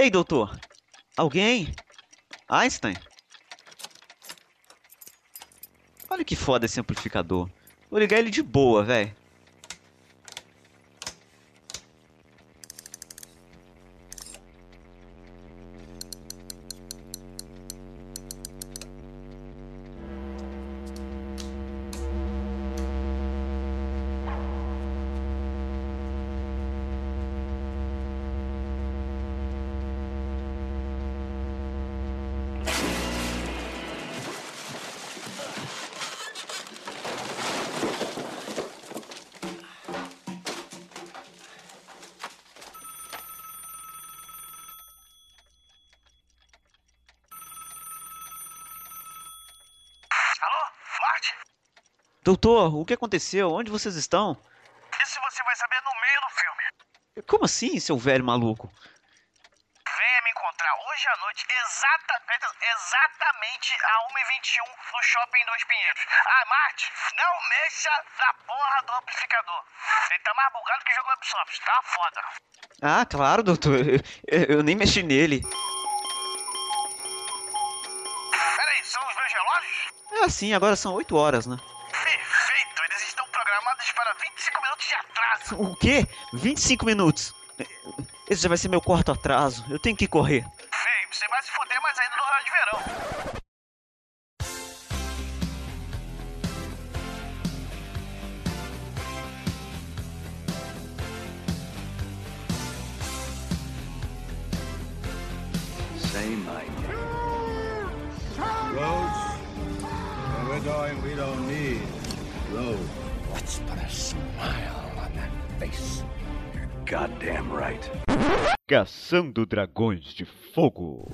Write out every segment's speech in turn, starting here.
Ei, doutor! Alguém? Einstein? Olha que foda esse amplificador. Vou ligar ele de boa, velho. Doutor, o que aconteceu? Onde vocês estão? Isso você vai saber no meio do filme. Como assim, seu velho maluco? Venha me encontrar hoje à noite, exata, exatamente a 1h21 no Shopping Dois Pinheiros. Ah, Marte, não mexa na porra do amplificador. Ele tá mais bugado que jogo Ubisoft, tá foda. Ah, claro, doutor. Eu, eu nem mexi nele. Peraí, são os meus relógios? É assim, agora são 8 horas, né? Perfeito, eles estão programados para 25 minutos de atraso. O quê? 25 minutos? Esse já vai ser meu quarto atraso. Eu tenho que correr. Caçando Dragões de Fogo.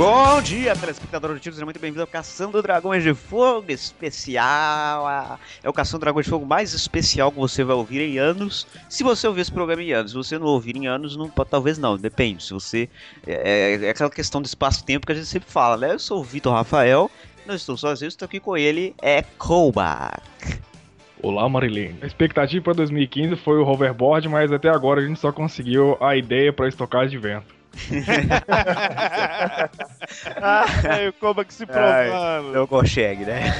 Bom dia, telespectador do Tiro, seja muito bem-vindo ao Caçando Dragões de Fogo especial. Ah, É o Caçando Dragões de Fogo mais especial que você vai ouvir em anos. Se você ouvir esse programa em anos, se você não ouvir em anos, não, talvez não, depende. Se você. É, é aquela questão do espaço-tempo que a gente sempre fala, né? Eu sou o Vitor Rafael, não estou sozinho, estou aqui com ele, é Koubak. Olá, Marilene. A expectativa para 2015 foi o hoverboard, mas até agora a gente só conseguiu a ideia para estocagem de vento. Ai, o Koba que se provando. Não consegue, né?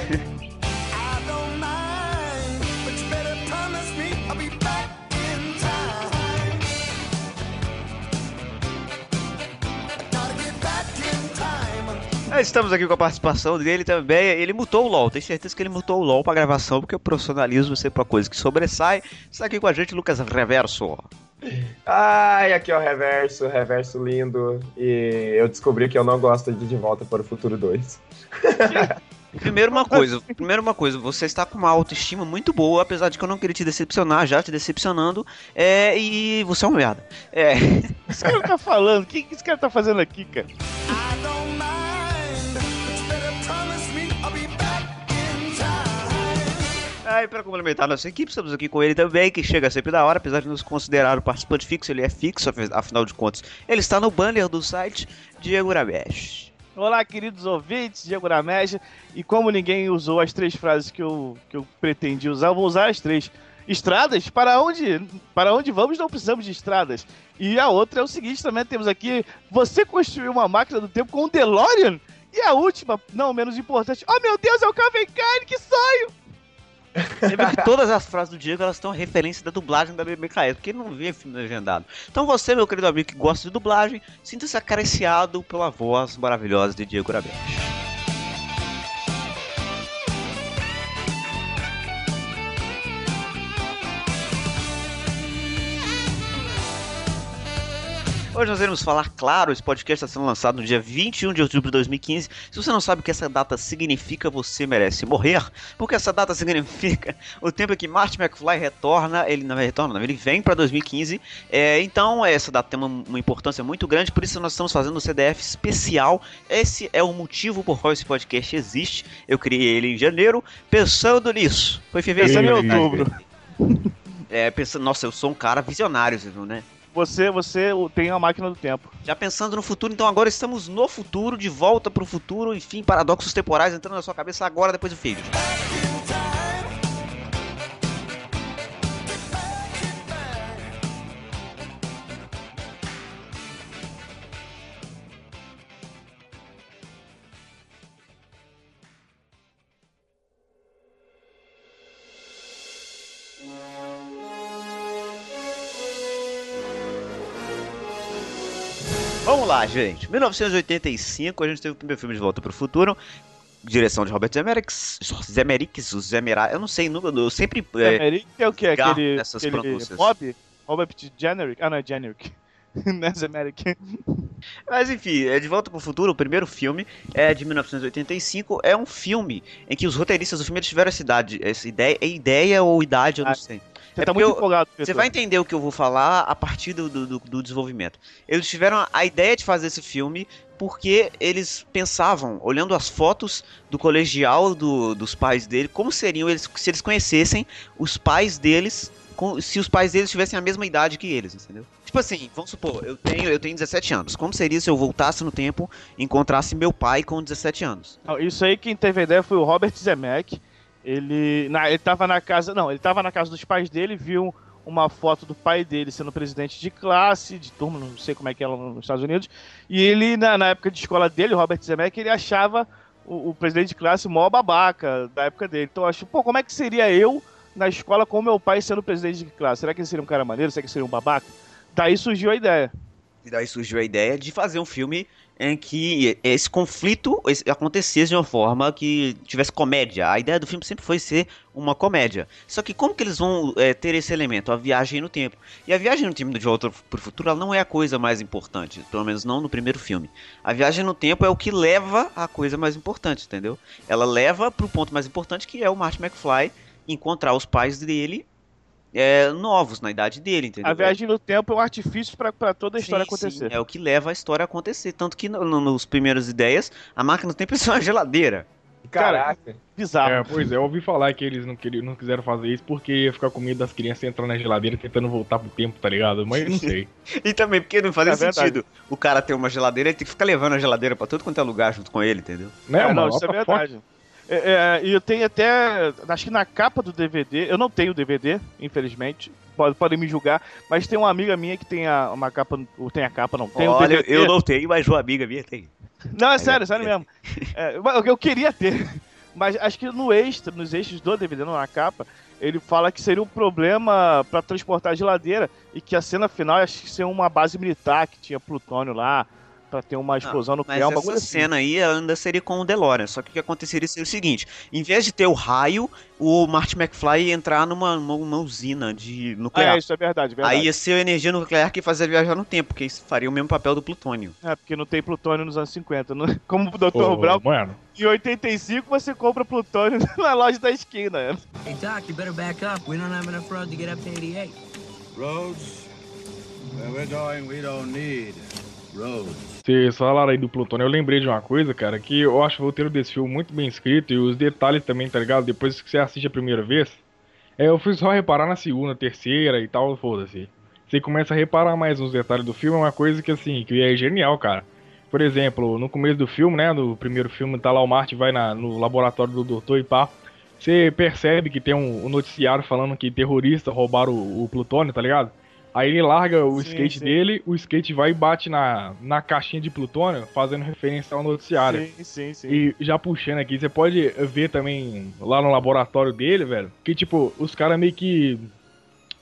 Ah, Estamos aqui com a participação dele também. Ele mutou o LOL, tenho certeza que ele mutou o LOL pra gravação, porque o profissionalismo é sempre uma coisa que sobressai. Está aqui com a gente, Lucas Reverso. Ai, aqui é o Reverso, Reverso lindo. E eu descobri que eu não gosto de De Volta para o Futuro 2. Primeiro uma coisa, primeiro uma coisa, você está com uma autoestima muito boa, apesar de que eu não queria te decepcionar, já te decepcionando, é, e você é um merda. É, O que esse cara tá falando? O que que esse cara tá fazendo aqui, cara? Aí para complementar nossa equipe, estamos aqui com ele também, que chega sempre da hora, apesar de nos considerar o participante fixo, ele é fixo, afi- afinal de contas, ele está no banner do site Diego Rabesh. Olá, queridos ouvintes, Diego Rameja. E como ninguém usou as três frases que eu, que eu pretendi usar, eu vou usar as três. Estradas? Para onde, para onde vamos não precisamos de estradas. E a outra é o seguinte, também temos aqui, você construiu uma máquina do tempo com um DeLorean? E a última, não menos importante, oh meu Deus, é o Calvin Klein, que sonho! Viu que todas as frases do Diego elas estão referência da dublagem da BBKS, porque ele não vê filme legendado. Então você, meu querido amigo que gosta de dublagem, sinta-se acariciado pela voz maravilhosa de Diego Rabesh. Hoje nós iremos falar, claro, esse podcast está sendo lançado no dia 21 de outubro de 2015. Se você não sabe o que essa data significa, você merece morrer, porque essa data significa o tempo em que Marty McFly retorna, ele não retorna, não, ele vem para 2015. É, então, essa data tem uma, uma importância muito grande, por isso nós estamos fazendo um CDF especial. Esse é o motivo por qual esse podcast existe. Eu criei ele em janeiro, pensando nisso. Foi fevereiro. Em verdade. outubro. É, pensando, nossa, eu sou um cara visionário, viu, né? Você, você tem a máquina do tempo. Já pensando no futuro, então agora estamos no futuro, de volta pro futuro, enfim, paradoxos temporais entrando na sua cabeça agora, depois do filho. Lá, gente. 1985, a gente teve o primeiro filme de Volta pro Futuro. Direção de Robert Zemeckis, Zemeckis, o Zemera, eu não sei, nunca- eu sempre é, Zemerick é o que? Aquele, aquele. Bob? Robert Generic? Ah, não, é Generic. é Zemerick. Mas enfim, é De Volta pro Futuro, o primeiro filme é de 1985. É um filme em que os roteiristas do filme tiveram essa idade, essa ideia, ideia ou idade, eu não Ah, sei. Você É tá muito eu- empolgado, Você vai entender o que eu vou falar a partir do, do, do- desenvolvimento. Eles tiveram a ideia de fazer esse filme porque eles pensavam, olhando as fotos do colegial do- dos pais dele, como seriam eles se eles conhecessem os pais deles, com- se os pais deles tivessem a mesma idade que eles, entendeu? Tipo assim, vamos supor, eu tenho, eu tenho 17 anos. Como seria se eu voltasse no tempo e encontrasse meu pai com 17 anos? Isso aí quem teve a ideia foi o Robert Zemeck. Ele, na, ele tava na casa, não, ele tava na casa dos pais dele, viu uma foto do pai dele sendo presidente de classe, de turma, não sei como é que é lá nos Estados Unidos. E ele, na, na época de escola dele, Robert Zemeck, ele achava o, o presidente de classe o maior babaca da época dele. Então eu acho, pô, como é que seria eu na escola com meu pai sendo presidente de classe? Será que ele seria um cara maneiro? Será que ele seria um babaca? Daí surgiu a ideia. E daí surgiu a ideia de fazer um filme em que esse conflito esse- acontecesse de uma forma que tivesse comédia. A ideia do filme sempre foi ser uma comédia. Só que como que eles vão é, ter esse elemento? A viagem no tempo. E a viagem no tempo de Volta pro Futuro ela não é a coisa mais importante. Pelo menos não no primeiro filme. A viagem no tempo é o que leva à coisa mais importante, entendeu? Ela leva pro ponto mais importante que é o Marty McFly encontrar os pais dele é, novos, na idade dele, entendeu? A viagem no tempo é um artifício pra- pra toda a história Sim, acontecer. sim, é o que leva a história a acontecer. Tanto que no, no, nos primeiras ideias, a máquina do tempo é só uma geladeira. Caraca. Bizarro. É, pois é, eu ouvi falar que eles não, queriam, não quiseram fazer isso porque ia ficar com medo das crianças entrando na geladeira tentando voltar pro tempo, tá ligado? Mas eu não sei. E também porque não fazia É verdade. sentido o cara ter uma geladeira e ter que ficar levando a geladeira pra todo quanto é lugar junto com ele, entendeu? né, É, não, mano? isso é verdade. É, é, E eu tenho até. Acho que na capa do DVD. Eu não tenho DVD, infelizmente. Pode, podem me julgar. Mas tem uma amiga minha que tem a, uma capa. Ou tem a capa, não. Tem Olha, DVD. eu não tenho, mas uma amiga minha tem. Não, é sério, sério mesmo. É, eu, eu queria ter. Mas acho que no extra, nos extras do DVD, não na capa, ele fala que seria um problema pra transportar a geladeira e que a cena final acho que ser uma base militar que tinha plutônio lá pra ter uma explosão Mas nuclear, um essa assim. cena aí ainda seria com o DeLorean. Só que o que aconteceria seria o seguinte: em vez de ter o raio, o Marty McFly ia entrar numa, numa, uma usina de Ah, nuclear. é, isso é verdade, verdade. Aí ia ser a energia nuclear que fazia viajar no tempo, porque isso faria o mesmo papel do plutônio. É, porque não tem plutônio nos anos 50. não- Como o Dr. Ô, Brown, mano, em 85 você compra plutônio na loja da esquina. né? Hey, Doc, you better back up. We don't have enough road to get up to 88. Roads? Where we're going, we don't need roads. Vocês falaram aí do Plutônio, eu lembrei de uma coisa, cara, que eu acho o roteiro desse filme muito bem escrito e os detalhes também, tá ligado? Depois que você assiste a primeira vez, é, eu fui só reparar na segunda, terceira e tal, foda-se. Você começa a reparar mais nos detalhes do filme, é uma coisa que, assim, que é genial, cara. Por exemplo, no começo do filme, né, no primeiro filme, tá lá o Marty vai na- no laboratório do doutor e pá, você percebe que tem um, um noticiário falando que terroristas roubaram o, o plutônio, tá ligado? Aí ele larga o Sim, skate sim. dele, o skate vai e bate na, na caixinha de plutônio, fazendo referência ao noticiário. Sim, sim, sim. E já puxando aqui, você pode ver também lá no laboratório dele, velho, que tipo, os caras meio que.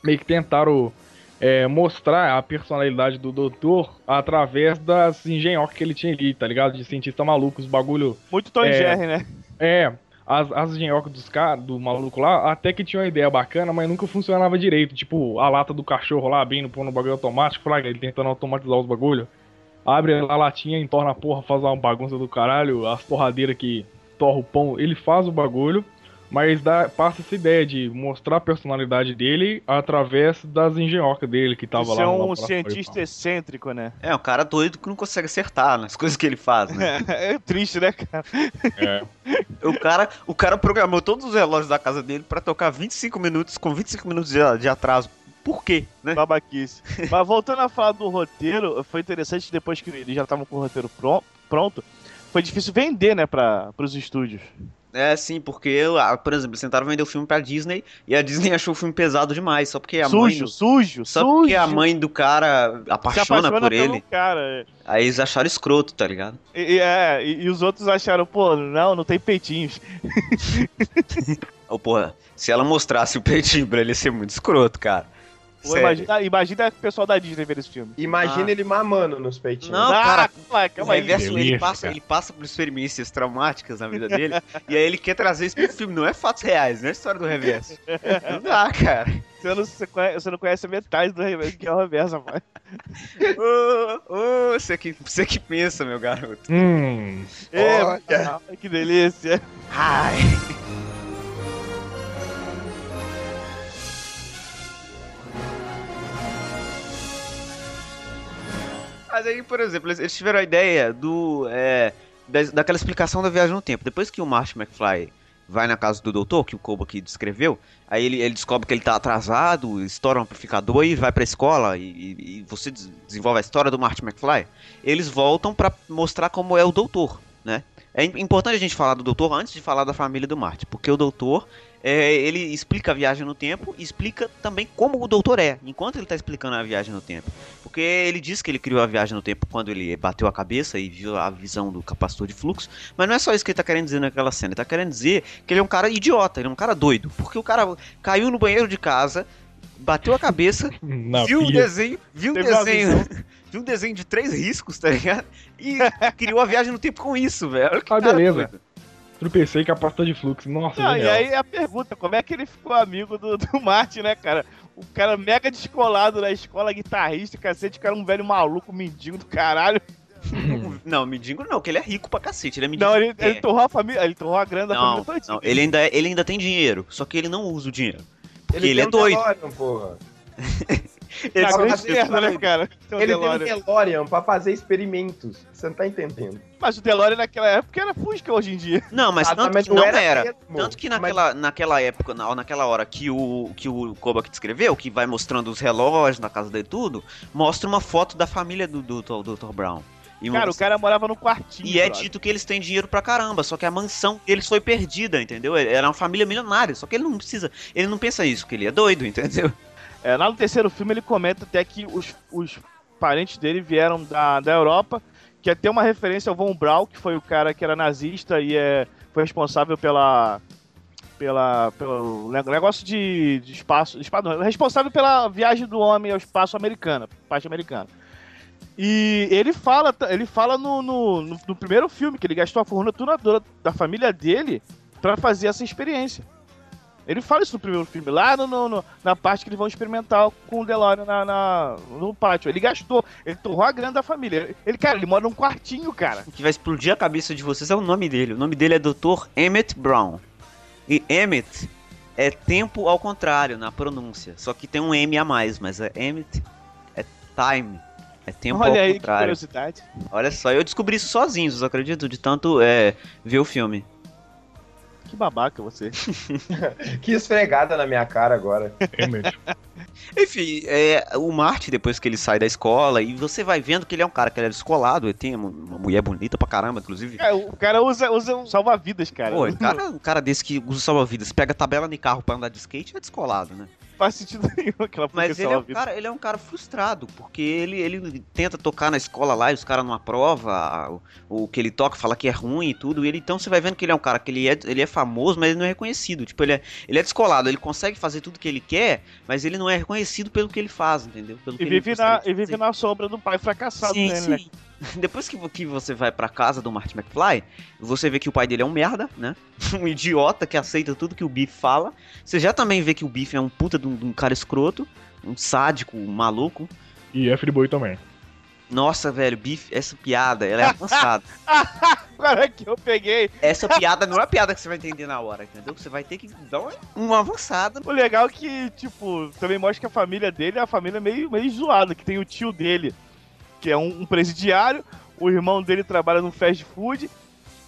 meio que tentaram é, mostrar a personalidade do doutor através das engenhocas que ele tinha ali, tá ligado? De cientista maluco, os bagulho. Muito Tom e é, Jerry, né? É, as, as engenhocas dos caras, do maluco lá, até que tinha uma ideia bacana, mas nunca funcionava direito. Tipo, a lata do cachorro lá, abrindo, pondo no bagulho automático, fraga, ele tentando automatizar os bagulho. Abre a latinha, entorna a porra, faz uma bagunça do caralho, as torradeiras que torra o pão, ele faz o bagulho, mas dá, passa essa ideia de mostrar a personalidade dele através das engenhocas dele que tava lá é no um laboratório e cientista excêntrico, né? É, um cara doido que não consegue acertar nas coisas que ele faz, né? É triste, né, cara? É. o, cara, o cara programou todos os relógios da casa dele pra tocar 25 minutos, com 25 minutos de, de atraso por quê, né? Babaquice. Mas voltando a falar do roteiro, foi interessante depois que eles já estavam com o roteiro pro- pronto, foi difícil vender, né, para os estúdios. É, sim, porque, ah, por exemplo, eles tentaram vender o filme pra Disney e a Disney achou o filme pesado demais, só porque a mãe. sujo, do- sujo, Só sujo. porque a mãe do cara Se apaixona, por ele. Cara. Aí eles acharam escroto, tá ligado? E, é, e, e os outros acharam, pô, não, não tem peitinhos. Ou, porra, se ela mostrasse o peitinho pra ele, ia ser muito escroto, cara. Imagina, imagina o pessoal da Disney ver esse filme. Imagina Ah. ele mamando nos peitinhos. Não, ah, cara, calma, aí, O calma aí. reverso, ele passa, cara. ele passa por experiências traumáticas na vida dele, e aí ele quer trazer isso pro filme. Não é fatos reais, não é história do reverso. Não dá, cara. Você não, você conhece, você não conhece a metade do reverso, que é o reverso, rapaz. Ô, ô, você que, você que pensa, meu garoto. Hum. É, que delícia. Ai. Mas aí, por exemplo, eles- tiveram a ideia do. é, da- daquela explicação da viagem no tempo. Depois que o Marty McFly vai na casa do doutor, que o Koba aqui descreveu, aí ele, ele descobre que ele tá atrasado, estoura um amplificador e vai pra escola, e, e- você des- desenvolve a história do Marty McFly. Eles voltam pra mostrar como é o doutor, né? É im- importante a gente falar do doutor antes de falar da família do Marty, porque o doutor, é, ele explica a viagem no tempo e explica também como o doutor é, enquanto ele está explicando a viagem no tempo. Porque ele diz que ele criou a viagem no tempo quando ele bateu a cabeça e viu a visão do capacitor de fluxo, mas não é só isso que ele tá querendo dizer naquela cena, ele tá querendo dizer que ele é um cara idiota, ele é um cara doido, porque o cara caiu no banheiro de casa, bateu a cabeça, Na viu o pia. desenho, viu o Teve uma desenho, viu um desenho de três riscos, tá ligado? E criou a viagem no tempo com isso, velho. Olha que Ah, beleza. doido. Tropecei capacitor de fluxo. Nossa, Não, e aí a pergunta, como é que ele ficou amigo do, do Martin, né, cara? O cara mega descolado na escola, guitarrista, cacete, o cara é um velho maluco, mendigo do caralho. Não, mendigo não, que ele é rico pra cacete, ele é mendigo. Não, ele, é. ele torrou a família, ele torrou a grana da Não, família todinha. não, ele ainda, é- ele ainda tem dinheiro, só que ele não usa o dinheiro. Porque ele, tem é um doido. Porra. Ele só grande merda, né, cara? Tem um Ele tem um DeLorean. DeLorean pra fazer experimentos. Você não tá entendendo. Mas o DeLorean naquela época era Fusca hoje em dia. Não, mas Ah, tanto mas que não era. mesmo. Tanto que Mas- naquela, naquela época, na, naquela hora que o, que o Koba descreveu, que vai mostrando os relógios na casa dele e tudo, mostra uma foto da família do do, do, Dr. Brown. E, Cara, o cara morava no quartinho. e é dito que eles têm dinheiro pra caramba, só que a mansão deles foi perdida, entendeu? Era uma família milionária, só que ele não precisa, ele não pensa isso, que ele é doido, entendeu? É, lá no terceiro filme ele comenta até que os, os parentes dele vieram da, da Europa, que até uma referência ao Von Braun, que foi o cara que era nazista e é, foi responsável pela. Pela, pelo ne- negócio de, de espaço, espaço não, responsável pela viagem do homem ao espaço americano, parte americana. E ele fala, ele fala no, no, no- no primeiro filme que ele gastou a fortuna toda da família dele pra fazer essa experiência. Ele fala isso no primeiro filme, lá no, no- na parte que eles vão experimentar com o DeLorean na, na- no pátio. Ele gastou, ele torrou a grana da família. Ele, cara, ele mora num quartinho, cara. O que vai explodir a cabeça de vocês é o nome dele. O nome dele é Dr. Emmett Brown. E Emmett é tempo ao contrário na pronúncia. Só que tem um M a mais, mas é Emmett é time. É tempo Olha ao aí que contrário. curiosidade. Olha só, eu descobri isso sozinho, vocês acreditam? De tanto é, ver o filme. Que babaca você. Que esfregada na minha cara agora. É mesmo. Enfim, é, o Marty, depois que ele sai da escola, e você vai vendo que ele é um cara que ele é descolado, ele tem uma, uma mulher bonita pra caramba, inclusive. É, o cara usa, usa um salva-vidas, cara. Pô, um cara, um cara desse que usa salva-vidas, pega tabela de carro pra andar de skate, é descolado, né? Não faz sentido nenhum aquela Mas ele é, um cara, ele é um cara frustrado, porque ele, ele tenta tocar na escola lá e os caras não aprovam o, o que ele toca, fala que é ruim e tudo. E ele, então você vai vendo que ele é um cara que ele é, ele é famoso, mas ele não é reconhecido. Tipo, ele é, ele é descolado, ele consegue fazer tudo que ele quer, mas ele não é reconhecido pelo que ele faz, entendeu? Pelo E ele vive, na, e vive na sombra do pai fracassado Sim, dele, né? Depois que, que você vai pra casa do Marty McFly, você vê que o pai dele é um merda, né? Um idiota que aceita tudo que o Biff fala. Você já também vê que o Biff é um puta de um, de um cara escroto, um sádico, um maluco. E F de boi também. Nossa, velho, Biff, essa piada, ela é avançada. Agora que eu peguei. essa piada não é piada que você vai entender na hora, entendeu? Você vai ter que dar uma, uma avançada. O legal é que, tipo, também mostra que a família dele é uma família meio, meio zoada, que tem o tio dele, que é um, um presidiário, o irmão dele trabalha no fast food.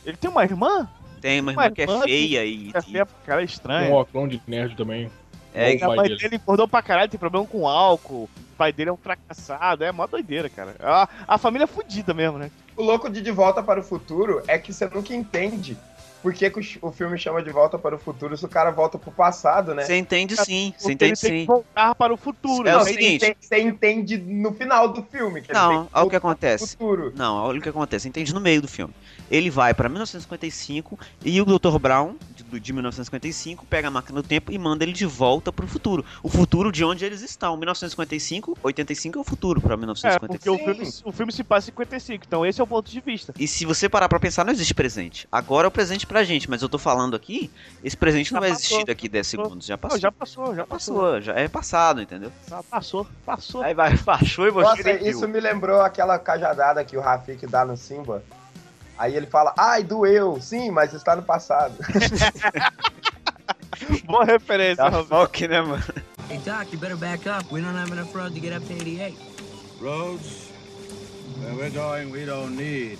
Ele tem uma irmã? Tem uma irmã Ué, que é irmã, feia e, É feia, cara, é Um estranho. óculos de nerd também. É, A pai mãe dele. dele engordou pra caralho, tem problema com álcool. O pai dele é um fracassado. É mó doideira, cara. A, a família é fudida mesmo, né? O louco de De Volta para o Futuro é que você nunca entende por que, que o, o filme chama De Volta para o Futuro se o cara volta pro passado, né? Você entende sim, você entende tem sim. que voltar para o futuro. É o Não, né? você seguinte- entende- Você entende no final do filme. Tem Não, olha o que acontece. Futuro. Não, olha o que acontece. Entende no meio do filme. Ele vai pra 1955 e o Dr. Brown, de, de 1955, pega a máquina do tempo e manda ele de volta pro futuro. O futuro de onde eles estão. 1955, 85 é o futuro pra É, 1955. porque o filme, o filme se passa em 55, então esse é o ponto de vista. E se você parar pra pensar, não existe presente. Agora é o presente pra gente, mas eu tô falando aqui, esse presente não Já vai passou, existir daqui 10 passou. segundos. Já Não, passou. já passou, já passou. passou, já é passado, entendeu? Já passou, passou. Aí vai, baixou e você Nossa, isso me lembrou aquela cajadada que o Rafik dá no Simba. Aí ele fala, ai, doeu. Sim, mas está no passado. Boa referência, Tá foque, né, mano? Hey, Doc, you better back up. We don't have enough road to get up to 88. Roads? Where we're going, we don't need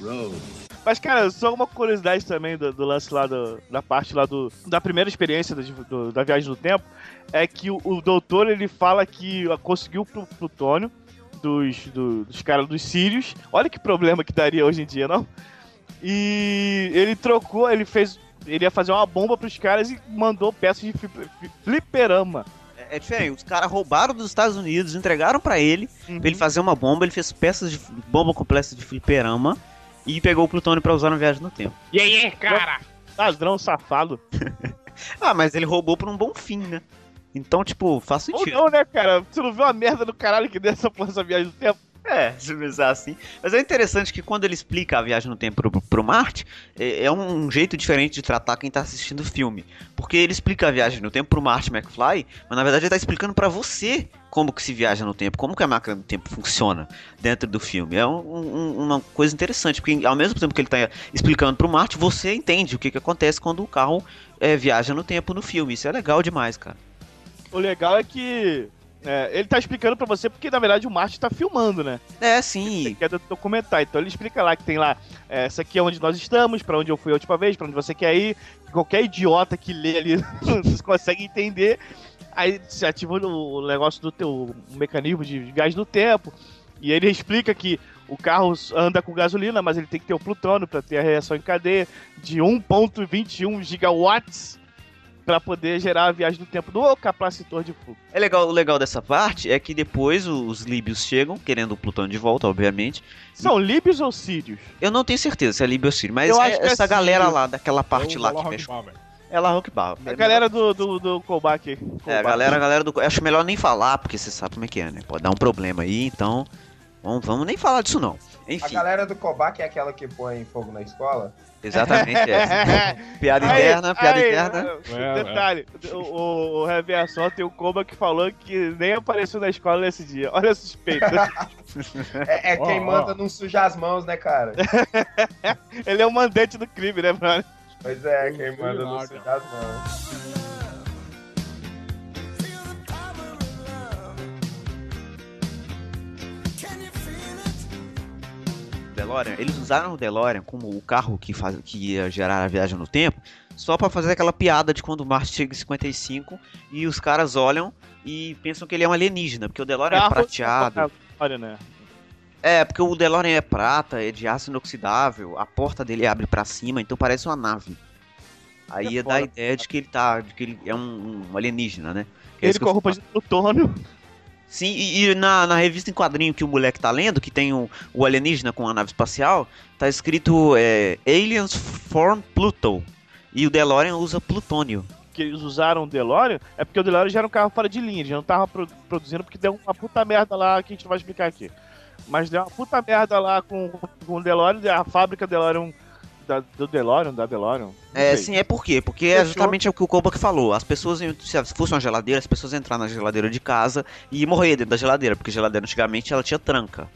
roads. Mas, cara, só uma curiosidade também do, do lance lá, do- da parte lá do, da primeira experiência da, do- da viagem no tempo, é que o, o doutor, ele fala que conseguiu o plutônio dos, do- dos caras dos sírios. Olha que problema que daria hoje em dia, não? E ele trocou, ele fez... Ele ia fazer uma bomba pros caras e mandou peças de flipe- fliperama. É, é diferente, os caras roubaram dos Estados Unidos, entregaram pra ele, Uhum. pra ele fazer uma bomba, ele fez peças de bomba completa de fliperama e pegou o plutônio pra usar na viagem no tempo. E aí, cara? Ladrão safado. Ah, mas ele roubou por um bom fim, né? Então, tipo, faz Ou sentido. não, né, cara? Você não viu a merda do caralho que deu essa porra essa viagem do tempo? É, se pensar assim. Mas é interessante que quando ele explica a viagem no tempo pro, pro Marte, é, é um jeito diferente de tratar quem tá assistindo o filme. Porque ele explica a viagem no tempo pro Marty McFly, mas na verdade ele tá explicando pra você como que se viaja no tempo, como que a máquina do tempo funciona dentro do filme. É um- um- uma coisa interessante, porque ao mesmo tempo que ele tá explicando pro Marty, você entende o que, que acontece quando o carro é, viaja no tempo no filme. Isso é legal demais, cara. O legal é que é, ele tá explicando pra você porque, na verdade, o Marte tá filmando, né? É, sim. Que é do documentário. Então ele explica lá que tem lá, é, essa aqui é onde nós estamos, pra onde eu fui a última vez, pra onde você quer ir. Qualquer idiota que lê ali não consegue entender. Aí se ativa o, negócio do teu mecanismo de gás do tempo. E ele explica que o carro anda com gasolina, mas ele tem que ter o plutônio pra ter a reação em cadeia de 1.21 gigawatts pra poder gerar a viagem do tempo do capacitor de fluxo. É legal, o legal dessa parte é que depois os líbios chegam, querendo o plutônio de volta, obviamente. São líbios ou sírios? Eu não tenho certeza se é líbio ou sírio, mas Eu é- acho que é essa galera sírio. lá, daquela parte Eu lá que mexe. É lá Rockbar. A galera do, do, do. É, a galera, a galera do. Acho melhor nem falar, porque você sabe como é que é, né? Pode dar um problema aí, então. Vamos, vamos nem falar disso não. A Enfim, galera do Kovac é aquela que põe fogo na escola? exatamente essa. Piada Aí, interna, piada aí, interna. É, Detalhe, o, o, o Reverso tem o Koba que falou que nem apareceu na escola nesse dia. Olha a suspeita. É, é Ó, quem ó. manda não sujar as mãos, né, cara? Ele é o mandante do crime, né, brother? Pois é, quem manda não sujar as mãos. DeLorean, eles usaram o DeLorean como o carro que, faz, que ia gerar a viagem no tempo, só pra fazer aquela piada de quando o Marte chega em 55 e os caras olham e pensam que ele é um alienígena, porque o DeLorean é Carro- prateado. Olha, né? É, porque o DeLorean é prata, é de aço inoxidável, a porta dele abre pra cima, então parece uma nave. Aí É ia dar a ideia de que ele tá, de que ele é um, um alienígena, né? Que é Ele que com a roupa de plutônio. Sim, e, e na, na revista em quadrinho que o moleque tá lendo, que tem o, alienígena com a nave espacial, tá escrito é, Aliens Form Pluto. E o DeLorean usa plutônio. Que eles usaram o DeLorean, é porque o DeLorean já era um carro fora de linha, já não tava pro- produzindo porque deu uma puta merda lá que a gente não vai explicar aqui. Mas deu uma puta merda lá com, com o DeLorean, a fábrica DeLorean, da, do DeLorean, da DeLorean. É, sei. sim, é por quê? Porque é Fechou. justamente o que o Kobach falou. As pessoas, se fosse uma geladeira, as pessoas iam entrar na geladeira de casa e morrer dentro da geladeira, porque a geladeira antigamente ela tinha tranca.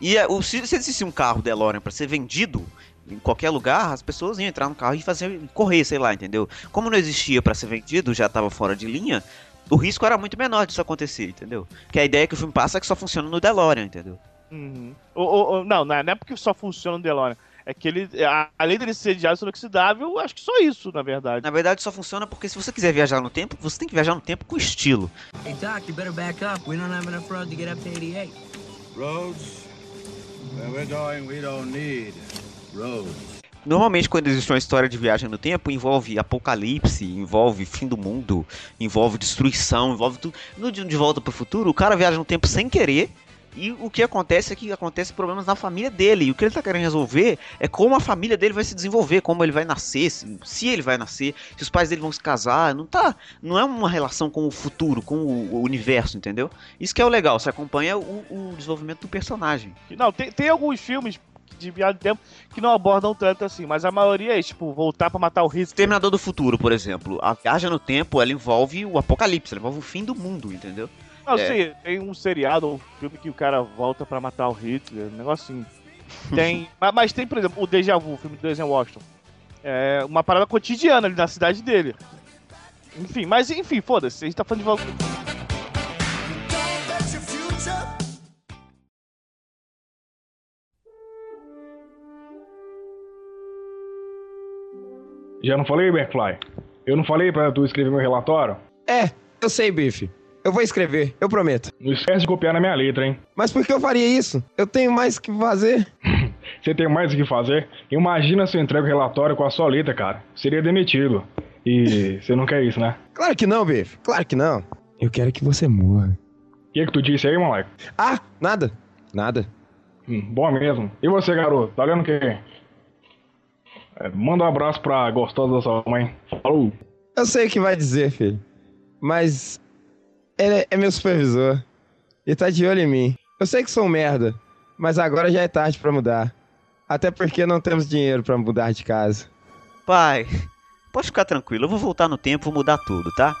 E é, o- se, se existisse um carro DeLorean para ser vendido em qualquer lugar, as pessoas iam entrar no carro e fazer correr, sei lá, entendeu? Como não existia para ser vendido, já estava fora de linha, o risco era muito menor disso acontecer, entendeu? Que a ideia que o filme passa é que só funciona no DeLorean, entendeu? Uhum. O- o- o- não, não é é porque só funciona o DeLorean. É É que ele, a- além dele ser de aço inoxidável, acho que só isso, na verdade. Na verdade, só funciona porque se você quiser viajar no tempo, você tem que viajar no tempo com estilo. Hey, Doc, you better back up. We don't have enough road to get up to 88. Roads? Where we're going, we don't need roads. Normalmente, quando existe uma história de viagem no tempo, envolve apocalipse, envolve fim do mundo, envolve destruição, envolve tudo. No De de Volta pro Futuro, o cara viaja no tempo sem querer. E o que acontece é que acontece problemas na família dele. E o que ele tá querendo resolver é como a família dele vai se desenvolver, como ele vai nascer, se, se ele vai nascer, se os pais dele vão se casar. Não tá. Não é uma relação com o futuro, com o, o universo, entendeu? Isso que é o legal, você acompanha o, o desenvolvimento do personagem. Não, tem, tem alguns filmes de viagem no tempo que não abordam tanto assim, mas a maioria é, tipo, voltar pra matar o Hitler. Terminador do Futuro, por exemplo, a viagem no tempo, ela envolve o apocalipse, ela envolve o fim do mundo, entendeu? Não, É. sei, tem um seriado ou um filme que o cara volta pra matar o Hitler, um negócio assim. Tem, mas, mas tem, por exemplo, o Deja Vu, o filme do Denzel Washington. É uma parada cotidiana ali na cidade dele. Enfim, mas enfim, foda-se, a gente tá falando de. Já não falei, McFly? Eu não falei pra tu escrever meu relatório? É, eu sei, Bife. Eu vou escrever, eu prometo. Não esquece de copiar na minha letra, hein? Mas por que eu faria isso? Eu tenho mais o que fazer. Você tem mais o que fazer? Imagina se eu entrego o relatório com a sua letra, cara. Seria demitido. E você não quer isso, né? Claro que não, Bife. Claro que não. Eu quero que você morra. O que, que tu disse aí, moleque? Ah, nada. Nada. Hum, bom mesmo. E você, garoto? Tá olhando o quê? É, manda um abraço pra gostosa da sua mãe. Falou! Eu sei o que vai dizer, filho. Mas ele é meu supervisor. E tá de olho em mim. Eu sei que sou um merda, mas agora já é tarde pra mudar. Até porque não temos dinheiro pra mudar de casa. Pai, pode ficar tranquilo, eu vou voltar no tempo, vou mudar tudo, tá?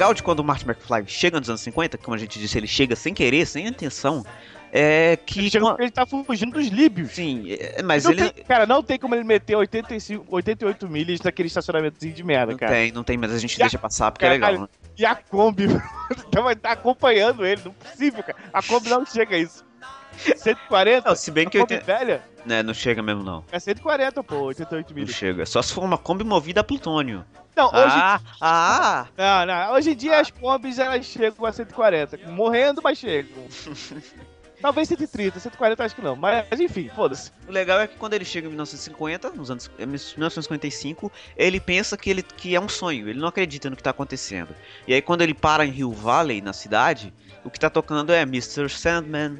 Legal de quando o Martin McFly chega nos anos 50, como a gente disse, ele chega sem querer, sem intenção, é que. Ele chega porque ele tá fugindo dos líbios. Sim, é, mas Não ele. tem- cara, não tem como ele meter 85, 88 milhas naquele estacionamentozinho de merda, Não cara. tem, não tem, mas a gente E a- deixa passar porque é legal. Né? E a Kombi então vai estar acompanhando ele, não é possível, cara. A Kombi não chega a isso. 140? Não, se bem que a Kombi 80 velha né, não chega mesmo, não. é 140, pô, 88 Não milhas. chega. Só se for uma Kombi movida a plutônio. Não, hoje, Ah, ah! não, não, hoje em dia as Kombis elas chegam a 140, morrendo, mas chegam. Talvez 130, 140 acho que não, mas enfim, foda-se. O legal é que quando ele chega em 1950, nos anos em 1955, ele pensa que ele que é um sonho, ele não acredita no que tá acontecendo. E aí quando ele para em Hill Valley, na cidade, o que tá tocando é Mr. Sandman.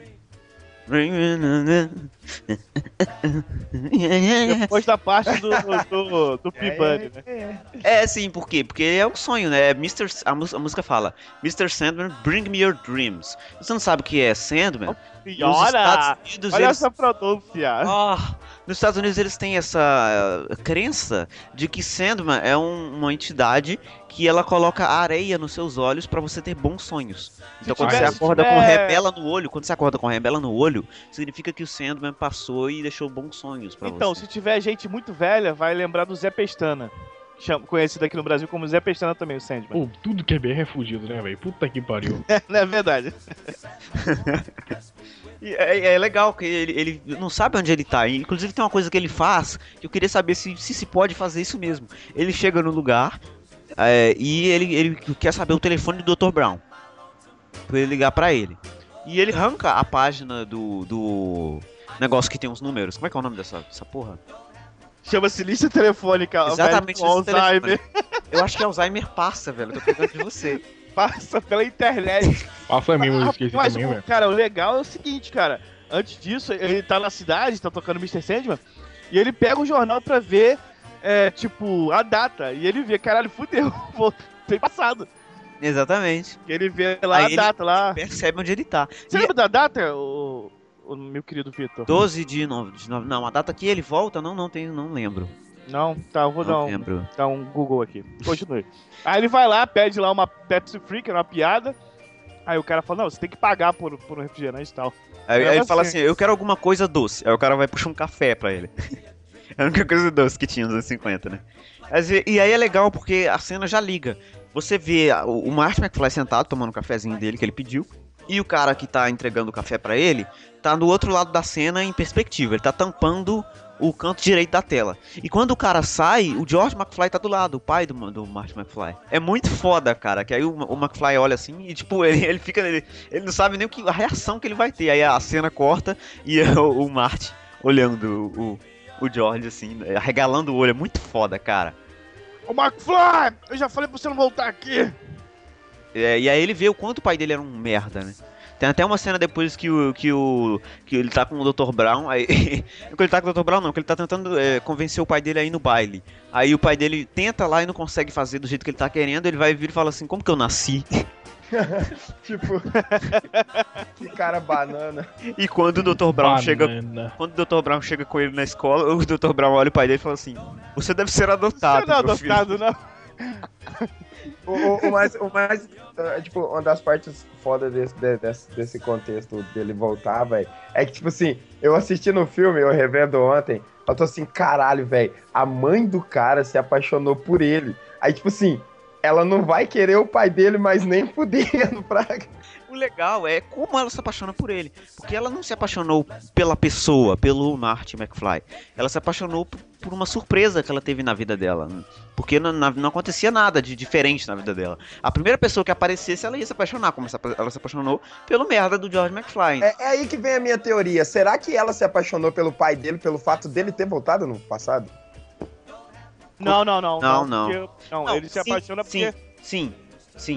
Depois da parte do, do, do P-Bunny, né? É, sim, por quê? Porque é um sonho, né? Mr. S- A, mus- a música fala: Mr. Sandman, bring me your dreams. Você não sabe o que é Sandman? Nos Senhora! Estados Unidos, Olha eles... essa pronúncia. Ah, nos Estados Unidos eles têm essa eh, crença de que Sandman é um- uma entidade que ela coloca areia nos seus olhos pra você ter bons sonhos. Então quando tiver- você se acorda com tiver- rebela no olho, quando você acorda com rebela no olho, significa que o Sandman passou e deixou bons sonhos pra Então, você. se tiver gente muito velha, vai lembrar do Zé Pestana. Chama- Conhecido aqui no Brasil como Zé Pestana também, o Sandman. Pô, tudo que é BR é fudido, né, velho? Puta que pariu. Não é verdade. E é, é legal que ele, ele não sabe onde ele tá. Inclusive tem uma coisa que ele faz que eu queria saber se se, se pode fazer isso mesmo. Ele chega no lugar é, e ele, ele quer saber o telefone do Dr. Brown. Pra ele ligar pra ele. E ele arranca a página do, do negócio que tem os números. Como é que é o nome dessa, dessa porra? Chama-se lista telefônica. Exatamente, velho. Alzheimer. Eu acho que Alzheimer passa, velho. Eu tô cuidando de você. Passa pela internet. Passa mesmo, eu esqueci Mas, também, o- velho. cara, o legal é o seguinte, cara. Antes disso, ele tá na cidade, tá tocando Mr. Sandman, e ele pega o jornal pra ver, é, tipo, a data. E ele vê, caralho, fudeu, voltei passado. Exatamente. E ele vê lá Aí a data lá. Percebe onde ele tá. Você E- lembra da data, o, o meu querido Vitor? 12 de nove, de nove. Não, a data que ele volta, não, não tenho, não lembro. Não? Tá, eu vou dar um, dar um Google aqui. Continue. Aí ele vai lá, pede lá uma Pepsi Free, que era uma piada. Aí o cara fala, não, você tem que pagar por, por um refrigerante e tal. Aí, É aí ele assim. fala assim, eu quero alguma coisa doce. Aí o cara vai puxar um café pra ele. É a única coisa doce que tinha nos anos 50, né? Mas e- E aí é legal porque a cena já liga. Você vê o o Martin McFly sentado tomando o cafezinho dele que ele pediu. E o cara que tá entregando o café pra ele tá do outro lado da cena em perspectiva. Ele tá tampando o canto direito da tela. E quando o cara sai, o George McFly tá do lado, o pai do, do Martin McFly. É muito foda, cara. Que aí o, o McFly olha assim e, tipo, ele, ele fica. Ele, ele não sabe nem o que, a reação que ele vai ter. Aí a cena corta e o, o Martin olhando o, o George, assim, arregalando o olho. É muito foda, cara. Ô McFly, eu já falei pra você não voltar aqui. É, e aí ele vê o quanto o pai dele era um merda, né? Tem até uma cena depois que o. que, o, que ele tá com o Dr. Brown. Aí. que ele tá com o Dr. Brown, não, que ele tá tentando é, convencer o pai dele a ir no baile. Aí o pai dele tenta lá e não consegue fazer do jeito que ele tá querendo. Ele vai vir e fala assim: Como que eu nasci? tipo. que cara banana. E quando o Dr. Brown chega. Banana. Quando o Dr. Brown chega com ele na escola, o Dr. Brown olha o pai dele e fala assim: Você deve ser adotado. Você não é meu filho." adotado, não. O, o- mais, o mais uh, tipo, uma das partes foda desse, de- desse, desse contexto dele voltar, velho, é que, tipo assim, eu assisti no filme, eu revendo ontem, eu tô assim, caralho, velho, a mãe do cara se apaixonou por ele. Aí, tipo assim, ela não vai querer o pai dele, mas nem fudendo, praga. O legal é como ela se apaixona por ele. Porque ela não se apaixonou pela pessoa, pelo Marty McFly. Ela se apaixonou por, uma surpresa que ela teve na vida dela. Porque não, não- não acontecia nada de diferente na vida dela. A primeira pessoa que aparecesse, ela ia se apaixonar. Como ela se apaixonou pelo merda do George McFly. É, é aí que vem a minha teoria. Será que ela se apaixonou pelo pai dele, pelo fato dele ter voltado no passado? Não, não, não. Não, não. porque- não, Não, ele se sim, apaixona sim, porque... Sim, sim.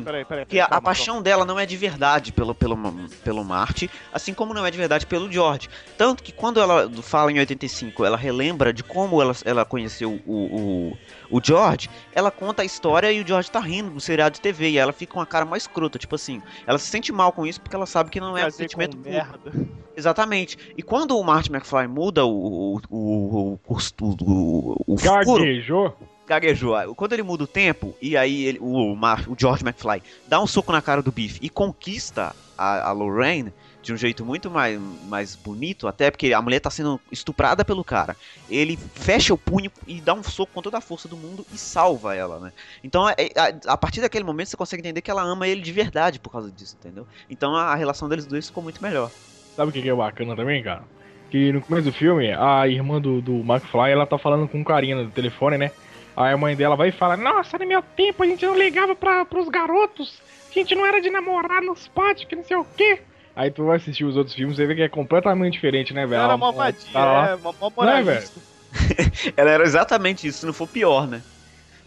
Peraí, peraí. Porque a, calma, a paixão dela não é de verdade pelo, pelo, pelo Marty, assim como não é de verdade pelo George. Tanto que quando ela fala em 85, ela relembra de como ela, ela conheceu o, o, o George, ela conta a história e o George tá rindo do seriado de TV. E ela fica com a cara mais escrota, tipo assim. Ela se sente mal com isso porque ela sabe que não é um sentimento merda. Exatamente. E quando o Marty McFly muda o, o, o, o, o, o, o futuro, Gaguejou? Gaguejou. Aí, Quando ele muda o tempo, e aí ele- o, Mar- o George McFly dá um soco na cara do Biff e conquista a, a Lorraine de um jeito muito mais, mais bonito, até porque a mulher tá sendo estuprada pelo cara. Ele fecha o punho e dá um soco com toda a força do mundo e salva ela, né? Então, é- é- a, a partir daquele momento, você consegue entender que ela ama ele de verdade por causa disso, entendeu? Então, a, a relação deles dois ficou muito melhor. Sabe o que é bacana também, cara? Que no começo do filme, a irmã do, do McFly, ela tá falando com um carinha no telefone, né? Aí a mãe dela vai e fala, nossa, no meu tempo a gente não ligava pra, pros garotos, a gente não era de namorar nos pátios, que não sei o quê. Aí tu vai assistir os outros filmes e vê que é completamente diferente, né, velho? Era Ela- uma vadia, tá é, uma, Não é, moralista. Ela era exatamente isso, se não for pior, né?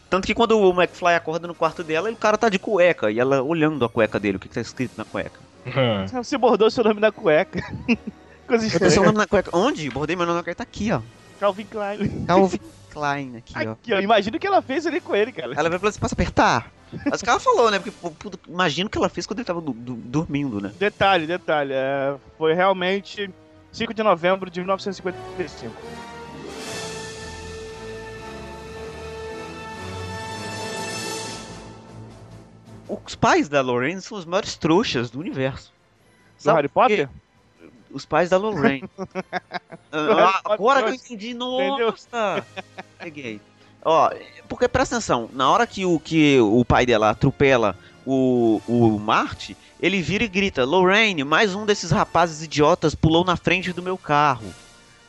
Tanto que quando o McFly acorda no quarto dela, o cara tá de cueca, e ela olhando a cueca dele, o que, que tá escrito na cueca. Você bordou seu nome na cueca. Coisa Eu tô seu estranha. nome na cueca. Onde? Bordei meu nome na cueca, tá aqui, ó. Calvin Klein. Calvin Klein, aqui, ó. Aqui, ó. Imagina o que ela fez ali com ele, cara. Ela vai falar assim, posso apertar? Mas o que ela falou, né? Porque, puta, imagina o que ela fez quando ele tava du- du- dormindo, né? Detalhe, detalhe. é, foi realmente 5 de novembro de 1955. Os pais da Lorraine são os maiores trouxas do universo. Do Harry por quê? Os pais da Lorraine. Ah, agora que eu entendi, nossa! Peguei. Ó, porque presta atenção, na hora que o, que o pai dela atropela o, o Marty, ele vira e grita: Lorraine, mais um desses rapazes idiotas pulou na frente do meu carro.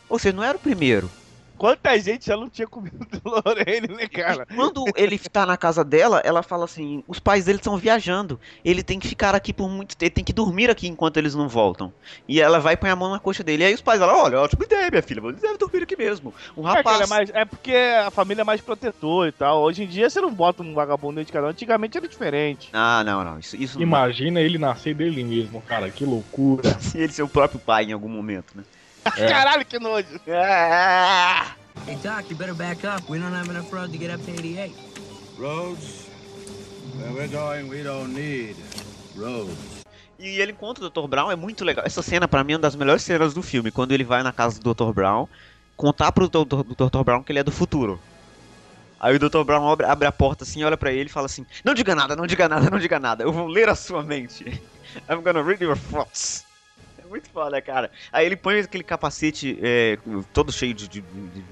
Ou seja, não era o primeiro. Quanta gente já não tinha comido Lorene, né, cara? Quando ele tá na casa dela, ela fala assim: os pais dele estão viajando. Ele tem que ficar aqui por muito tempo, ele tem que dormir aqui enquanto eles não voltam. E ela vai e põe a mão na coxa dele. E aí os pais falam: olha, ótima ideia, minha filha, você deve dormir aqui mesmo. Um É, cara, rapaz. mas é porque a família é mais protetora e tal. Hoje em dia você não bota um vagabundo dentro de cada um. Antigamente era diferente. Ah, não, não. Isso, isso não- Imagina ele nascer dele mesmo, cara, que loucura. Ele ser o próprio pai em algum momento, né? É. Caralho, que nojo. Hey, Doc, you better back up. We don't have enough road to get up to 88. Roads? Where we're going, we don't need roads. E ele encontra o Dr. Brown, é muito legal. Essa cena, pra mim, é uma das melhores cenas do filme. Quando ele vai na casa do Dr. Brown, contar pro Dr. Dr. Brown que ele é do futuro. Aí o Dr. Brown abre, abre a porta assim, olha pra ele e fala assim: Não diga nada, não diga nada, não diga nada, eu vou ler a sua mente. I'm gonna read your thoughts. É muito foda, cara. Aí ele põe aquele capacete é, todo cheio de, de- de-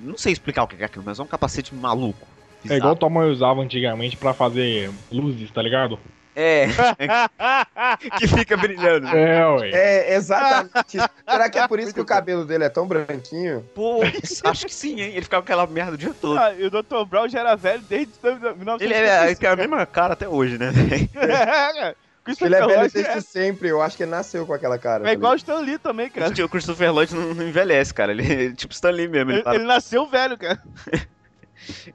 Não sei explicar o que é aquilo, mas é um capacete maluco. É igual tua mãe usava antigamente pra fazer luzes, tá ligado? É, que fica brilhando. É, ué. É, exatamente. Será que é por isso que o cabelo dele é tão branquinho? Pô, acho que sim, hein? Ele ficava com aquela merda o dia todo. Ah, e o Dr. Brown já era velho desde 1955. Ele é, ele tem a mesma cara até hoje, né? É, Christopher Ele é velho Lloyd desde sempre. Eu acho que ele nasceu com aquela cara. é igual o Stan Lee também, cara. O Christopher Lloyd não, não envelhece, cara. Ele é tipo Stan Lee mesmo. Ele Ele, fala. ele nasceu velho, cara.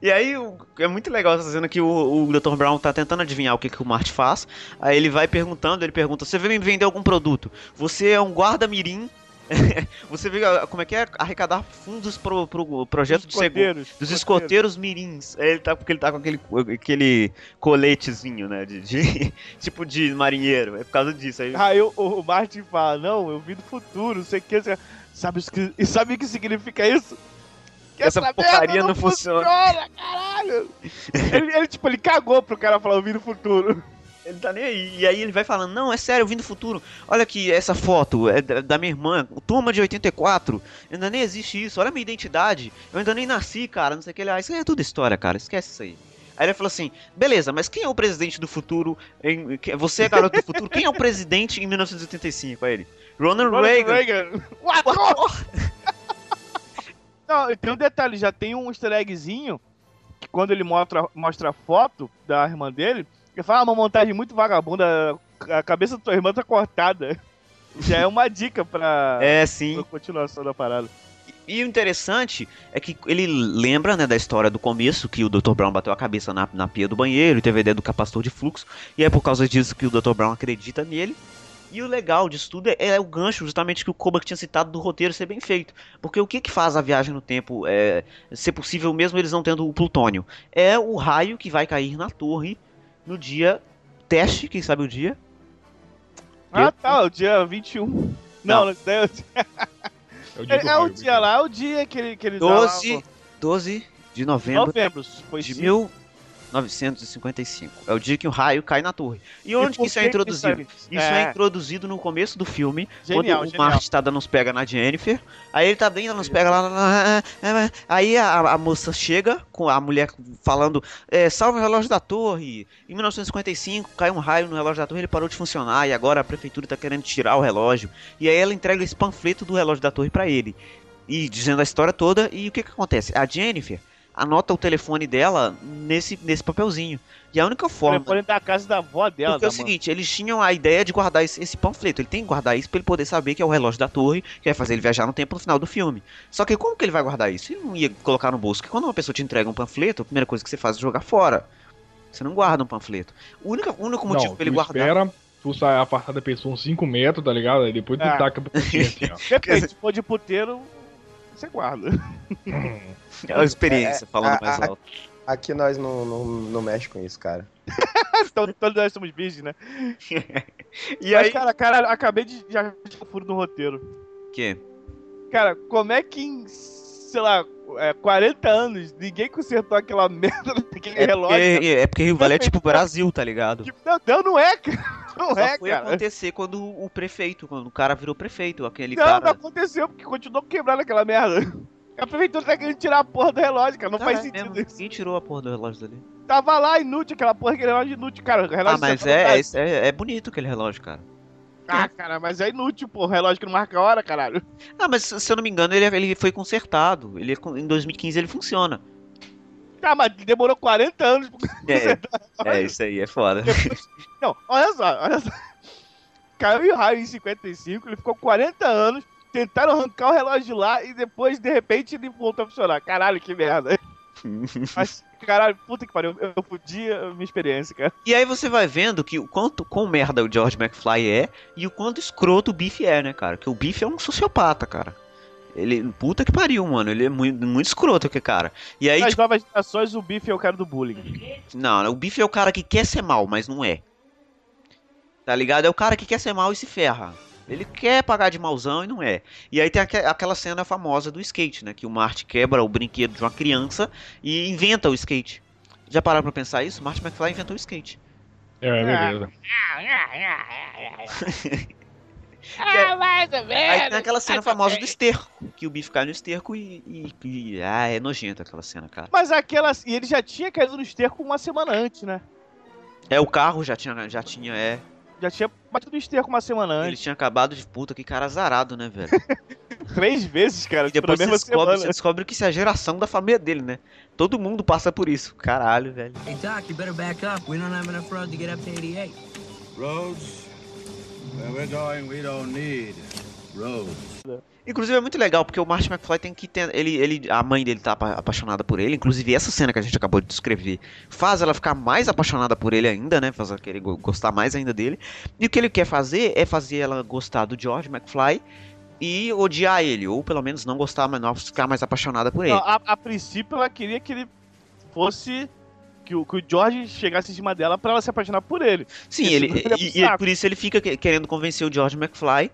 E aí, é muito legal essa cena que o, o Dr. Brown tá tentando adivinhar o que, que o Marty faz. Aí ele vai perguntando, ele pergunta, você veio me vender algum produto? Você é um guarda-mirim? você veio, ah, como é que é? Arrecadar fundos pro, pro projeto seguro. Escoteiros. Dos escoteiros mirins. Aí Ele tá, porque ele tá com aquele, aquele coletezinho, né? De, de- tipo de marinheiro. É por causa disso. Aí, Aí o, o Martin fala, não, eu vim do futuro, não sei o que. sei. Sabe, o que- e sabe o que significa isso? Que Essa merda porcaria não funciona. caralho! ele, ele, tipo, ele cagou pro cara falar, eu vim do futuro. Ele tá nem aí. E aí ele vai falando, não, é sério, eu vim do futuro. Olha aqui, essa foto é da minha irmã, turma de 84. Ainda nem existe isso, olha a minha identidade. Eu ainda nem nasci, cara, não sei o que. Ele, ah, isso aí é tudo história, cara, esquece isso aí. Aí ele falou assim, beleza, mas quem é o presidente do futuro? em- Você é garoto do futuro, quem é o presidente em 1985? Aí ele, Ronald, Ronald Reagan. Reagan. O ator! Não, tem um detalhe, já tem um easter eggzinho que quando ele mostra, mostra a foto da irmã dele, ele fala, ah, uma montagem muito vagabunda, a cabeça da tua irmã tá cortada. Já é uma dica pra, É, sim. pra continuação da parada. E o interessante é que ele lembra, né, da história do começo, que o Dr. Brown bateu a cabeça na, na pia do banheiro e teve a ideia do capacitor de fluxo, e é por causa disso que o Dr. Brown acredita nele. E o legal disso tudo é, é o gancho justamente que o Koba tinha citado do roteiro ser bem feito. Porque o que que faz a viagem no tempo é, ser possível mesmo eles não tendo o plutônio? É o raio que vai cair na torre no dia teste, quem sabe o dia? Ah, tá, o dia 21. Não, Não. não, é, o dia- É o dia do é o dia lá, é o dia que ele, que ele dá lá 12, 12 de novembro novembro. Foi de sim. 1955. É o dia que o raio cai na torre. E onde que por isso é que introduzido? isso Isso é. introduzido no começo do filme, Genial, quando o genial. Marty tá dando uns pega na Jennifer. Aí ele tá bem dando uns pega lá. Aí a, a moça chega com a mulher falando: é, salve o relógio da torre. Em 1955 caiu um raio no relógio da torre, ele parou de funcionar. E agora a prefeitura tá querendo tirar o relógio. E aí ela entrega esse panfleto do relógio da torre pra ele. E dizendo a história toda. E o que que acontece? A Jennifer anota o telefone dela nesse, nesse papelzinho. E a única O forma. telefone da casa da avó dela. Porque é o mãe. seguinte, eles tinham a ideia de guardar esse, esse panfleto. Ele tem que guardar isso pra ele poder saber que é o relógio da torre, que vai fazer ele viajar no tempo no final do filme. Só que como que ele vai guardar isso? Ele não ia colocar no bolso. Porque quando uma pessoa te entrega um panfleto, a primeira coisa que você faz é jogar fora. Você não guarda um panfleto. O único, o único motivo Não, pra ele guardar. espera, tu sai afastar da pessoa uns 5 metros, tá ligado? Aí depois tu Ah. taca pro assim, ó. Depende, se for de puteiro, você guarda. É a experiência, É, falando a- mais a- alto. Aqui nós não, não, não mexe com isso, cara. então, todos nós somos virgens, né? E Mas, aí. cara, cara, acabei de já um furo no roteiro. Que? Cara, como é que em, sei lá, é, 40 anos ninguém consertou aquela merda daquele É relógio? porque, é porque Rio Vale é tipo Brasil, tá ligado? Tipo, Não, não, não é, cara. Não Só é, foi cara. acontecer quando o prefeito, quando o cara virou prefeito, aquele Não, não cara. aconteceu, porque continuou quebrando aquela merda. A prefeitura tá querendo tirar a porra do relógio, cara. Não Não, faz é sentido mesmo. isso. Ninguém tirou a porra do relógio dali. Tava lá inútil, aquela porra, aquele relógio inútil, cara. o Relógio Ah, mas central é, tá- é, é bonito aquele relógio, cara. Ah, cara, mas é inútil, pô. Relógio que não marca a hora, caralho. Ah, mas se eu não me engano, ele, ele foi consertado. Ele, em 2015 ele funciona. Ah, mas demorou 40 anos pra É, consertar. é isso aí, é foda. Não, olha só, olha só. Caiu o raio em 55, ele ficou 40 anos, tentaram arrancar o relógio de lá e depois, de repente, ele voltou a funcionar. Caralho, que merda. Mas, caralho, puta que pariu, eu, eu fudi a minha experiência, cara. E aí você vai vendo que o quanto quão merda o George McFly é e o quanto escroto o Biff é, né, cara? Que o Biff é um sociopata, cara. Ele, puta que pariu, mano. Ele é muito, muito escroto, aquele cara. E aí, Nas tipo, novas gerações, o Biff é o cara do bullying. não, o Biff é o cara que quer ser mal, mas não é. Tá ligado? É o cara que quer ser mal e se ferra. Ele quer pagar de mauzão e não é. E aí tem aque- aquela cena famosa do skate, né? Que o Marty quebra o brinquedo de uma criança e inventa o skate. Já pararam pra pensar isso? Marty McFly inventou o skate. É, beleza. Ah, mais ou Aí tem aquela cena famosa do esterco, que o Biff cai no esterco e, e- e- Ah, é nojento aquela cena, cara. Mas aquela. E ele já tinha caído no esterco uma semana antes, né? É, o carro já tinha, já tinha, é. Já tinha batido no esterco uma semana Ele antes. tinha acabado de puta, que cara azarado, né, velho? Três vezes, cara. E tipo, depois você mesma descobre, você descobre que isso é a geração da família dele, né? Todo mundo passa por isso. Caralho, velho. Hey, Doc, you better back up. We don't have enough road to get up to 88. Roads? Where we're going, we don't need Inclusive é muito legal, porque o Martin McFly tem que ter. Ele, ele, a mãe dele tá apa- apaixonada por ele. Inclusive, essa cena que a gente acabou de descrever faz ela ficar mais apaixonada por ele ainda, né? Faz ela querer go- gostar mais ainda dele. E o que ele quer fazer é fazer ela gostar do George McFly e odiar ele. Ou pelo menos não gostar, mas não ficar mais apaixonada por ele. Não, a, a princípio ela queria que ele fosse. Que o, que o George chegasse em cima dela pra ela se apaixonar por ele. Sim, ele, ele pro e, e por isso ele fica que- querendo convencer o George McFly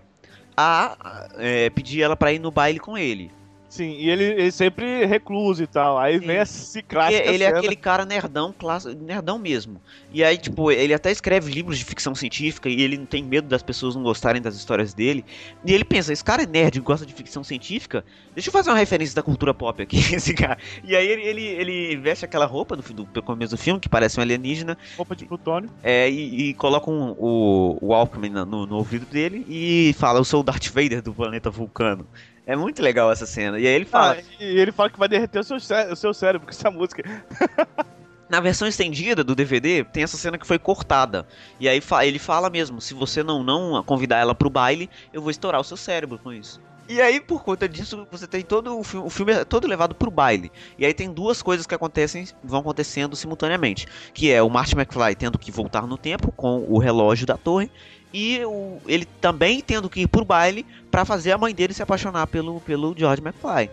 a é, pedir ela pra ir no baile com ele. Sim, e ele, ele sempre recluso e tal. Aí vem essa Porque clássica ele é aquele cara nerdão, classe, nerdão mesmo. E aí, tipo, ele até escreve livros de ficção científica e ele não tem medo das pessoas não gostarem das histórias dele. E ele pensa, esse cara é nerd e gosta de ficção científica, deixa eu fazer uma referência da cultura pop aqui, esse cara. E aí ele, ele, ele veste aquela roupa do, do, começo do filme, que parece um alienígena, Roupa de plutônio. é, e, e coloca um, o, o Walkman no, no ouvido dele e fala, eu sou o Darth Vader do planeta Vulcano. É muito legal essa cena. E aí ele fala, Ah, e ele fala que vai derreter o seu, cé- o seu cérebro com essa música. Na versão estendida do DVD, tem essa cena que foi cortada. E aí ele fala mesmo: se você não, não convidar ela pro baile, eu vou estourar o seu cérebro com isso. E aí, por conta disso, você tem todo o filme, o filme é todo levado pro baile. E aí tem duas coisas que acontecem, vão acontecendo simultaneamente. Que é o Martin McFly tendo que voltar no tempo com o relógio da torre. E o- ele também tendo que ir pro baile pra fazer a mãe dele se apaixonar pelo, pelo George McFly.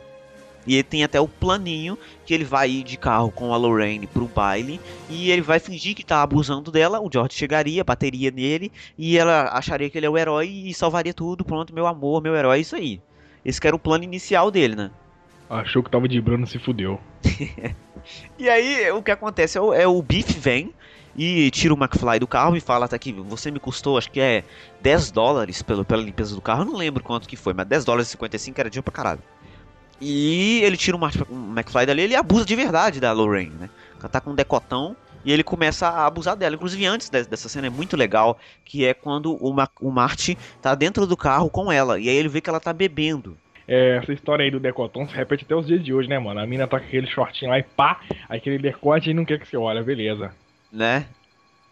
E ele tem até o planinho que ele vai ir de carro com a Lorraine pro baile e ele vai fingir que tá abusando dela. O George chegaria, bateria nele e ela acharia que ele é o herói e salvaria tudo. Pronto, meu amor, meu herói, isso aí. Esse que era o plano inicial dele, né? Achou que tava de brano se fudeu. E aí o que acontece é o, é o Biff vem e tira o McFly do carro e fala, tá aqui, você me custou acho que é 10 dólares pelo, pela limpeza do carro. Eu não lembro quanto que foi, mas 10 dólares e 55 era dinheiro pra caralho. E ele tira o McFly dali, ele abusa de verdade da Lorraine, né? Ela tá com um decotão e ele começa a abusar dela. Inclusive, antes de- dessa cena é muito legal, que é quando o, Ma o Marty tá dentro do carro com ela. E aí ele vê que ela tá bebendo. É, essa história aí do decotom se repete até os dias de hoje, né, mano? A mina tá com aquele shortinho lá e pá, aquele decote e não quer que você olhe, beleza. Né?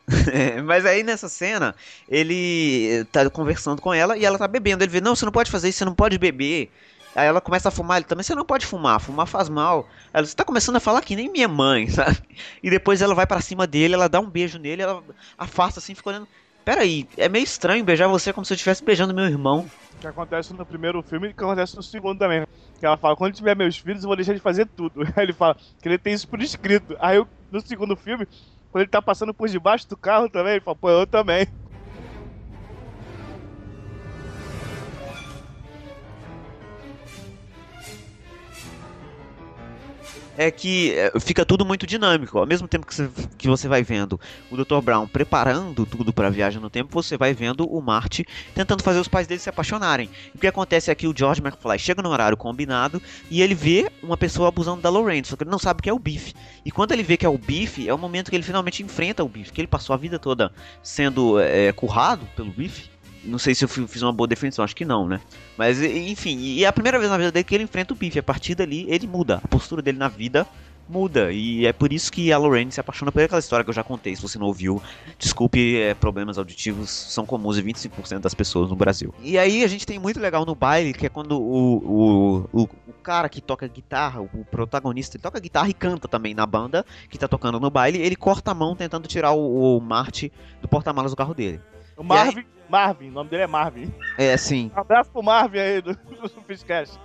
Mas aí nessa cena, ele tá conversando com ela e ela tá bebendo. Ele vê, não, você não pode fazer isso, você não pode beber. Aí ela começa a fumar, ele também, você não pode fumar, fumar faz mal. Ela, você tá começando a falar que nem minha mãe, sabe? E depois ela vai pra cima dele, ela dá um beijo nele, ela afasta assim, fica olhando. Peraí, é meio estranho beijar você como se eu estivesse beijando meu irmão. Que acontece no primeiro filme e que acontece no segundo também. Que ela fala, quando tiver meus filhos, eu vou deixar de fazer tudo. Aí ele fala que ele tem isso por escrito. Aí eu, no segundo filme, quando ele tá passando por debaixo do carro também, ele fala, pô, eu também. É que é, fica tudo muito dinâmico. Ao mesmo tempo que você, que você vai vendo o Dr. Brown preparando tudo para a viagem no tempo, você vai vendo o Marty tentando fazer os pais dele se apaixonarem. E o que acontece é que o George McFly chega no horário combinado e ele vê uma pessoa abusando da Lorraine, só que ele não sabe que é o Biff. E quando ele vê que é o Biff, é o momento que ele finalmente enfrenta o Biff, que ele passou a vida toda sendo é, currado pelo Biff. Não sei se eu fi- fiz uma boa definição, acho que não, né? Mas, enfim, e é a primeira vez na vida dele que ele enfrenta o Biff. A partir dali, ele muda. A postura dele na vida muda. E é por isso que a Lorraine se apaixona por aquela história que eu já contei. Se você não ouviu, desculpe, é, problemas auditivos são comuns em 25% das pessoas no Brasil. E aí a gente tem muito legal no baile, que é quando o, o, o, o cara que toca guitarra, o protagonista, ele toca guitarra e canta também na banda que tá tocando no baile, ele corta a mão tentando tirar o, o Marty do porta-malas do carro dele. O Marvin, Marvin, o nome dele é Marvin. É, assim, Um abraço pro Marvin aí do, do Fishcast.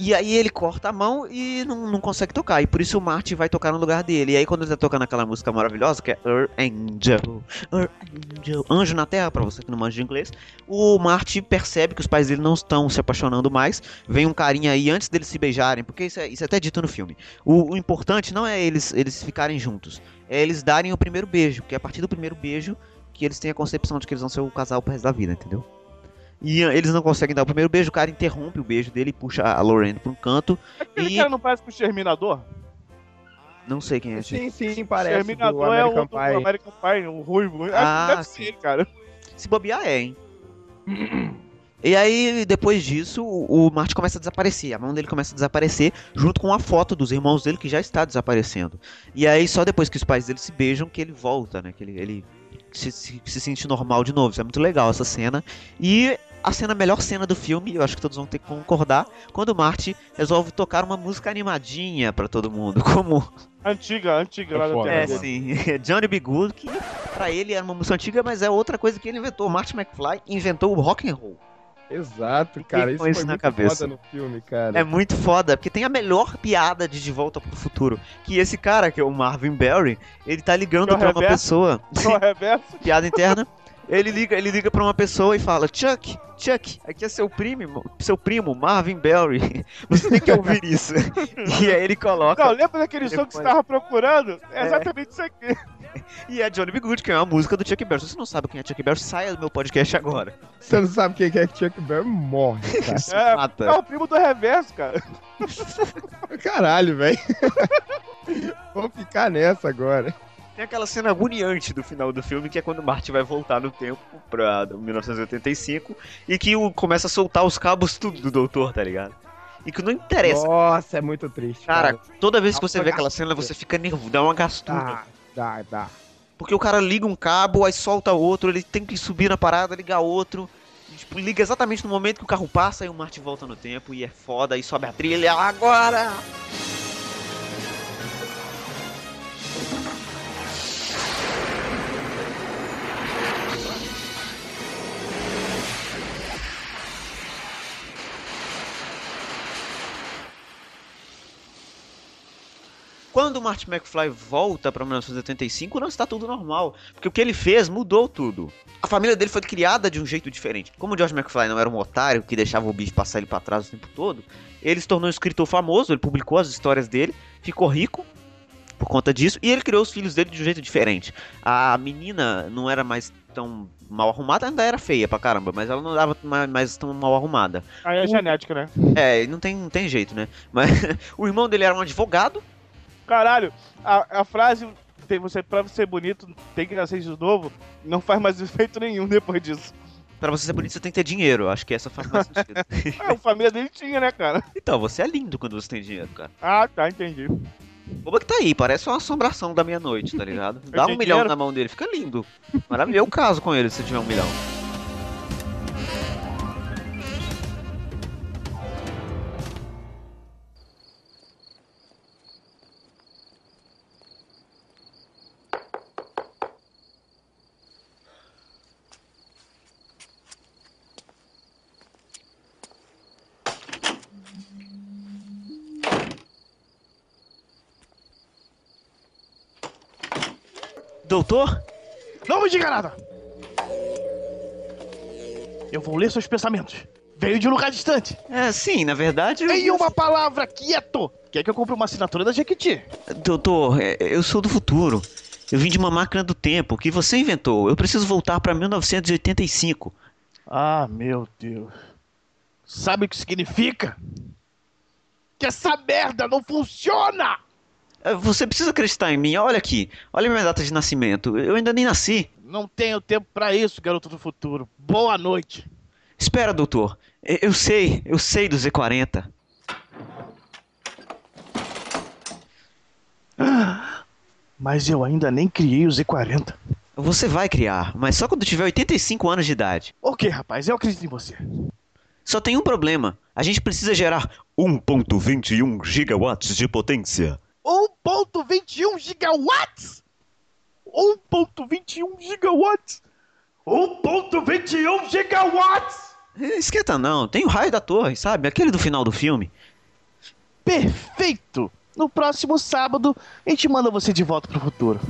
E aí ele corta a mão e não, não consegue tocar. E por isso o Marty vai tocar no lugar dele. E aí quando ele tá tocando aquela música maravilhosa, que é Earth Angel, Angel, Anjo na Terra, pra você que não manja de inglês, o Marty percebe que os pais dele não estão se apaixonando mais. Vem um carinha aí antes deles se beijarem, porque isso é, isso é até dito no filme. O, o importante não é eles, eles ficarem juntos, é eles darem o primeiro beijo, porque a partir do primeiro beijo que eles têm a concepção de que eles vão ser o casal pro resto da vida, entendeu? E ah, eles não conseguem dar o primeiro beijo, o cara interrompe o beijo dele e puxa a Lorraine pra um canto. Aquele E- cara não parece com o Exterminador? Não sei quem é esse. Sim, sim, O parece. Do Exterminador é o American do. American Pie, o ruivo. Ah, que deve sim. ser ele, cara. Se bobear é, hein? E aí, depois disso, o o Marty começa a desaparecer. A mão dele começa a desaparecer, junto com a foto dos irmãos dele que já está desaparecendo. E aí, só depois que os pais dele se beijam, que ele volta, né? Que ele, ele se, se, se sente normal de novo. Isso é muito legal, essa cena. E a cena, a melhor cena do filme, eu acho que todos vão ter que concordar, quando o Marty resolve tocar uma música animadinha pra todo mundo. Como Antiga, antiga É lá da é, sim. Johnny B. Good, que pra ele era uma música antiga, mas é outra coisa que ele inventou. O Marty McFly inventou o rock and roll. Exato, cara. Isso foi isso na muito cabeça. foda no filme, cara. É muito foda, porque tem a melhor piada de De Volta pro Futuro. Que esse cara, que é o Marvin Berry, ele tá ligando é pra uma pessoa. O reverso. piada interna. Ele liga, ele liga pra uma pessoa e fala: Chuck, Chuck, aqui é seu primo, seu primo, Marvin Berry. Você tem que ouvir isso. e aí ele coloca. Não, lembra daquele som que você Depois- tava procurando? É É. exatamente isso aqui. E é Johnny B. Good, que é uma música do Chuck Berry. Se você não sabe quem é Chuck Berry, saia do meu podcast agora. Você não sabe quem que é que Chuck Berry morre, cara. É, mata. é o primo do reverso, cara. Caralho, velho. Vou ficar nessa agora. Tem aquela cena agoniante do final do filme, que é quando o Marty vai voltar no tempo pra 1985 e que o, começa a soltar os cabos tudo do doutor, tá ligado? E que não interessa. Nossa, é muito triste, Cara, cara. toda vez que você vê aquela cena, você fica nervoso, dá uma gastura. Dá, dá, dá. Porque o cara liga um cabo, aí solta outro, ele tem que subir na parada, ligar outro. E, tipo, liga exatamente no momento que o carro passa, aí o Marty volta no tempo e é foda, aí sobe a trilha, agora! Quando o Marty McFly volta pra 1985, não está tudo normal. Porque o que ele fez mudou tudo. A família dele foi criada de um jeito diferente. Como o George McFly não era um otário que deixava o bicho passar ele pra trás o tempo todo, ele se tornou um escritor famoso, ele publicou as histórias dele, ficou rico por conta disso, e ele criou os filhos dele de um jeito diferente. A menina não era mais tão mal arrumada, ainda era feia pra caramba, mas ela não dava ma- mais tão mal arrumada. Aí é genética, né? É, não tem, não tem jeito, né? Mas o irmão dele era um advogado, Caralho, a, a frase tem você, pra você ser bonito, tem que nascer de novo, não faz mais efeito nenhum depois disso. Pra você ser bonito, você tem que ter dinheiro. Acho que essa faz mais sentido. É, a família dele tinha, né, cara? então, você é lindo quando você tem dinheiro, cara. Ah, tá, entendi. Boba que tá aí, parece uma assombração da meia-noite, tá ligado? Dá um tenho milhão dinheiro. na mão dele, fica lindo. Maravilha, eu caso com ele se tiver um milhão. Doutor? Não me diga nada! Eu vou ler seus pensamentos. Veio de um lugar distante. É, sim, na verdade. eu- Em uma palavra, quieto! Quer que eu compre uma assinatura da Jequiti? Doutor, é, eu sou do futuro. Eu vim de uma máquina do tempo que você inventou. Eu preciso voltar pra 1985. Ah, meu Deus. Sabe o que significa? Que essa merda não funciona! É, Você precisa acreditar em mim. Olha aqui. Olha minha data de nascimento. Eu ainda nem nasci. Não tenho tempo pra isso, garoto do futuro. Boa noite. Espera, doutor. Eu eu sei, eu sei do Z40. Mas eu ainda nem criei o Z40. Você vai criar, mas só quando tiver 85 anos de idade. Ok, rapaz, eu acredito em você. Só tem um problema. A gente precisa gerar 1.21 gigawatts de potência. 1.21 gigawatts? 1.21 gigawatts? 1.21 gigawatts? Esquenta não, tem o raio da torre, sabe? Aquele do final do filme. Perfeito! No próximo sábado, a gente manda você de volta pro futuro.